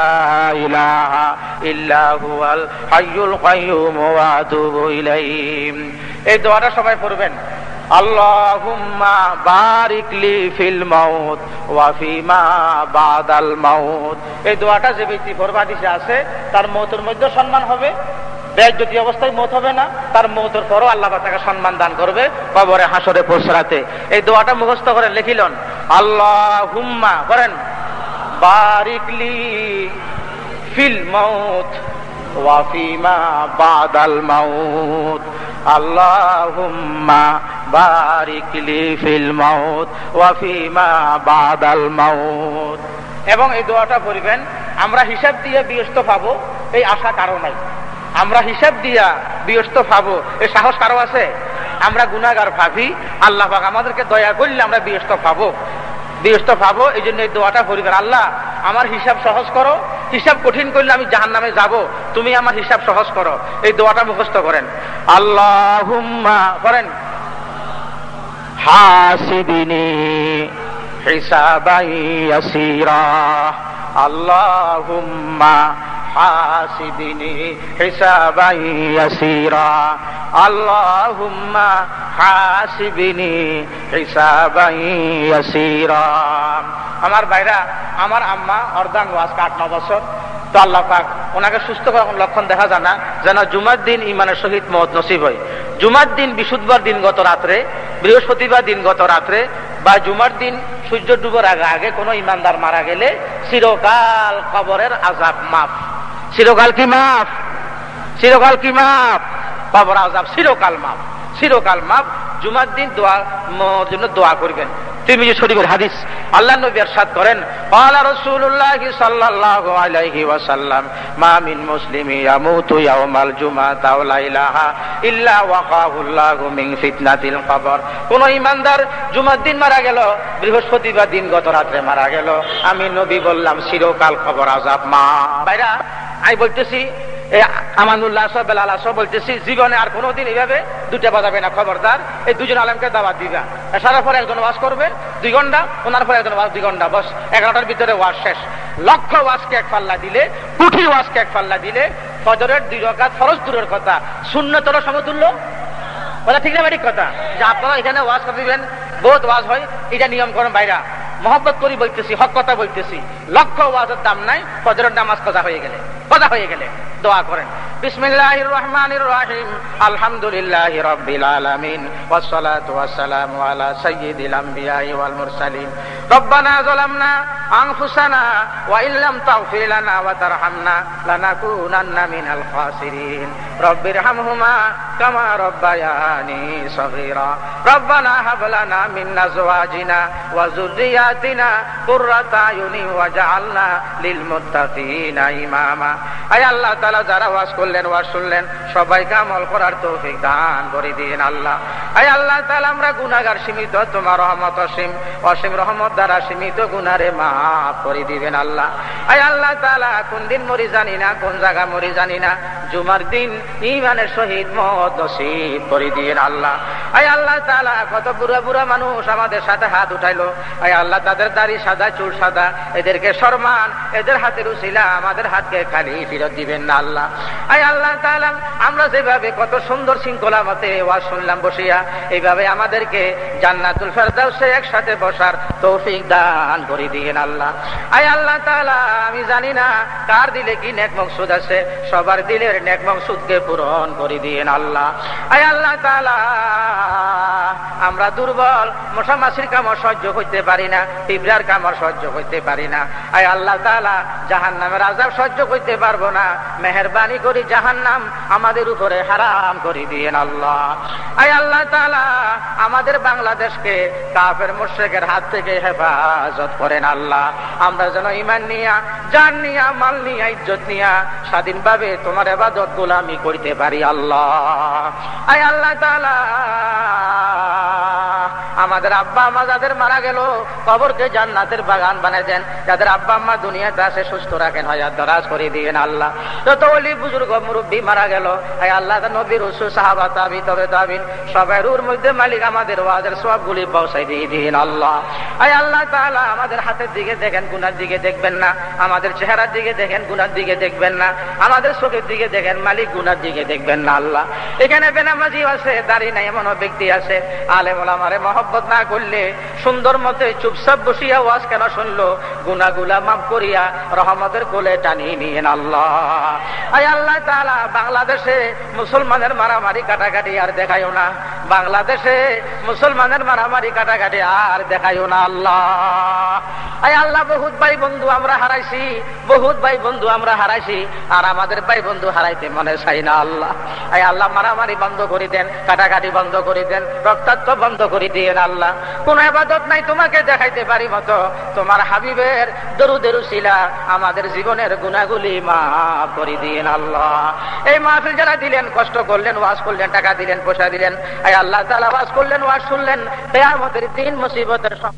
ইলাহা ইল্লা হুয়াল হাইয়ুল কাইয়্যুম ওয়া আতুবু ইলাইহি এই দোয়াটা সবাই পড়বেন। আল্লাহুম্মা বারিক লি ফিল মাউত ওয়া ফিমা বাদাল মাউত। এই দোয়াটা যে ব্যক্তি পড়বা আছে, তার মৌতের মধ্যে সম্মান হবে। বেজ্জতি অবস্থায় মত হবে না, তার মৌতের পরও আল্লাহ তাকে সম্মান দান করবে কবরে হাসরে পোসরাতে। এই দোয়াটা মুখস্থ করেন লিখিলন আল্লাহ হুম্মা করেন বারিকলি ফিল মাউত ওয়াফিমা বাদাল মাউত। আল্লাহুম্মা বারিকলি ফিল মাউত ওয়াফিমা বাদাল মাউত। এবং এই দোয়াটা পড়বেন, আমরা হিসাব দিয়ে বিয়স্ত পাবো, এই আশা কারও নাই। আমরা হিসাব দিয়া বিয়স্ত পাবো এই সাহস কারও আছে? আমরা গুনাগার ভাবি, আল্লাহ আমাদেরকে দয়া করলে আমরা বিয়স্ত পাবো। বিয়স্ত পাবো এই জন্য এই দোয়াটা পরিবার আল্লাহ, আমার হিসাব সহজ করো, হিসাব কঠিন করলে আমি জাহান নামে যাব, তুমি আমার হিসাব সহজ করো, এই দোয়াটা মুখস্থ করেন। আল্লাহ করেন। হাসিবিনি হিসাবাই আল্লাহুম্মা হাসিবিনি হিসাবাই আসিরা আল্লাহুম্মা হাসিবিনি হিসাবাই আসিরা আমার ভাইরা, আমার আম্মা অর্ধাঙ্গ আজকে আট ন বছর। তো আল্লাহ পাক ওনাকে সুস্থ করার লক্ষণ দেখা যায় না, যেন জুমার দিন ইমানের সহিত মত নসিব হয়। জুমার দিন বিশুদ্ধবার দিন গত রাত্রে, বৃহস্পতিবার দিন গত রাত্রে, বা জুমার দিন সূর্য ডুবার আগে আগে কোনো ইমানদার মারা গেলে চিরকাল কবরের আজাব মাফ। চিরকাল কি মাফ চিরকাল কি মাফ কবর আজাব চিরকাল মাফ চিরকাল মাফ জুমার দিন দোয়া জন্য দোয়া করবেন তুমি শরীফের হাদিস আল্লাহ নবী ارشاد করেন قال رسول الله صلى الله عليه وسلم ما من مسلم يموت يوم الجمعه او ليلها الا وقاه الله من فتنه القبر কোন ইমানদার জুমার দিন মারা গেল বৃহস্পতিবার দিন গত রাত্রে মারা গেল আমি নবী বললাম চিরকাল খবর আজাব মা ভাইরা আমি বলতেছি আমানুল্লাহ সব বেলাল সব বলতেছি, জীবনে আর কোনোদিন এইভাবে দুটা বাজাবে না। খবরদার, এই দুজন আলমকে দাবাত দিবা। সারা পরে একজন ওয়াজ করবে, দুই ঘণ্টা, ওনার পরে একজন ওয়াজ, দুই ঘণ্টা, বস। এগারোটার ভিতরে ওয়াজ শেষ। লক্ষ ওয়াজকে এক পাল্লা দিলে, কুঠি ওয়াজকে এক পাল্লা দিলে, ফজরের দুই রকাত ফরজ দূরের কথা। শূন্যতর সমতুল্য? কথা ঠিক না ঠিক কথা? যে আপনারা এখানে ওয়াজ করে দিবেন, বহুত ওয়াজ হয়, এটা নিয়ম করেন বাইরা। মহব্বত করি বলতেছি, হক কথা বলতেছি। লক্ষ ওয়াজের দাম নাই, ফজরের নামাজ কথা হয়ে গেলে? কথা হয়ে গেলে? দোয়া করেন। রব্বানা কোন দিন মরি জানি না, কোন জায়গা মরি জানি না, জুমার দিন ইমানের সহিত মত করে দিন আল্লাহ। আয় আল্লাহ কত বুড়া বুড়া মানুষ আমাদের সাথে হাত উঠাইলো। আয় আল্লাহ তাদের দাড়ি সাদা, চুল সাদা। এদেরকে সম্মান, এদের হাতের উচিলা আমাদের হাতকে খালি ফিরত দিবেন না আল্লাহ। আয় আল্লাহ তাআলা, আমরা যেভাবে কত সুন্দর শৃঙ্খলা মতে ওয়াজ শুনলাম বসিয়া, এইভাবে আমাদেরকে জান্নাতুল ফেরদাউসে একসাথে বসার তৌফিক দান করে দিয়েন আল্লাহ। আয় আল্লাহ তাআলা, আমি জানি না কার দিলে কি নেক মকসুদ আছে, সবার দিলের নেক মকসুদকে পূরণ করে দিয়েন আল্লাহ। আয় আল্লাহ তাআলা, আমরা দুর্বল মশা মাসির কামড় সহ্য করতে পারি না পিঁপড়ার কামড় সহ্য করতে পারি না। আয় আল্লাহ তাআলা জাহান নামের আজাব সহ্য করতে পারব না। মেহরবানি করি জাহান নাম আমাদের উপরে হারাম করে দিয়েন আল্লাহ। আয় আল্লাহ তাআলা, আমাদের বাংলাদেশকে কাফের মুশ্রেকের হাত থেকে হেফাজত করেন আল্লাহ। আমরা যেন ইমান নিয়া, জান নিয়া, মাল নিয়া, ইজ্জত নিয়া স্বাধীনভাবে তোমার এবাদত গোলামি করতে পারি আল্লাহ। আয় আল্লাহ তাআলা আমাদের আব্বা আম্মা যাদের মারা গেল, কবরকে জান্নাতের বাগান বানিয়ে দেন যাদের আব্বা আম্মা দুনিয়াতে আসে সুস্থ রাখেন, হায়াত দরাজ করে দিয়েন আল্লাহ। যত অলি বুজুর্গ, মুরব্বী মারা গেল, হায় আল্লাহ নবীর রসু সাহাবা, তাবি, তবে তাবিন সবাই রুর মধ্যে মালিক আমাদের ওয়াজের সবগুলি পৌঁছাই দিয়ে দিন আল্লাহ। আয় আল্লাহ তাআলা, আমাদের হাতের দিকে দেখেন, গুনার দিকে দেখবেন না। আমাদের চেহারার দিকে দেখেন, গুনার দিকে দেখবেন না। আমাদের চোখের দিকে দেখেন, মালিক গুনার দিকে দেখবেন না আল্লাহ। এখানে বেনামাজি আছে, দাড়ি নাই এমন ব্যক্তি আছে। আলেম ওলামারে মহব্বত না করলে সুন্দর মতে চুপচাপ বসিয়া ওয়াজ কেন শুনলো? গুনাগুলা মাফ করিয়া রহমতের কোলে টানিয়ে নিয়েন আল্লাহ। আয় আল্লাহ তাআলা, বাংলাদেশে মুসলমানের মারামারি কাটাকাটি আর দেখাইও না। বাংলাদেশে মুসলমানের মারামারি কাটাকাটি আর দেখাইও না আল্লাহ। আয় আল্লাহ, বহুত ভাই বন্ধু আমরা হারাইছি, বহুত ভাই বন্ধু আমরা হারাইছি, আর আমাদের ভাই বন্ধু হারাইতে মনে চাই না আল্লাহ। আয় আল্লাহ, মারামারি বন্ধ করে দেন, কাটাকাটি বন্ধ করে দেন, রক্তাক্ত বন্ধ করে দিয়েন আল্লাহ। কোন আবাদত নাই তোমাকে দেখাইতে পারি মতো। তোমার হাবিবের দরুদের শিলা আমাদের জীবনের গুণাগুলি মাফ করে দিন আল্লাহ। এই মাহফিল যারা দিলেন, কষ্ট করলেন, ওয়াজ করলেন, টাকা দিলেন, পয়সা দিলেন আল্লাহ তালা ওয়াজ করলেন, ওয়াজ শুনলেন, কেয়ামতের দিন মুসিবতের সব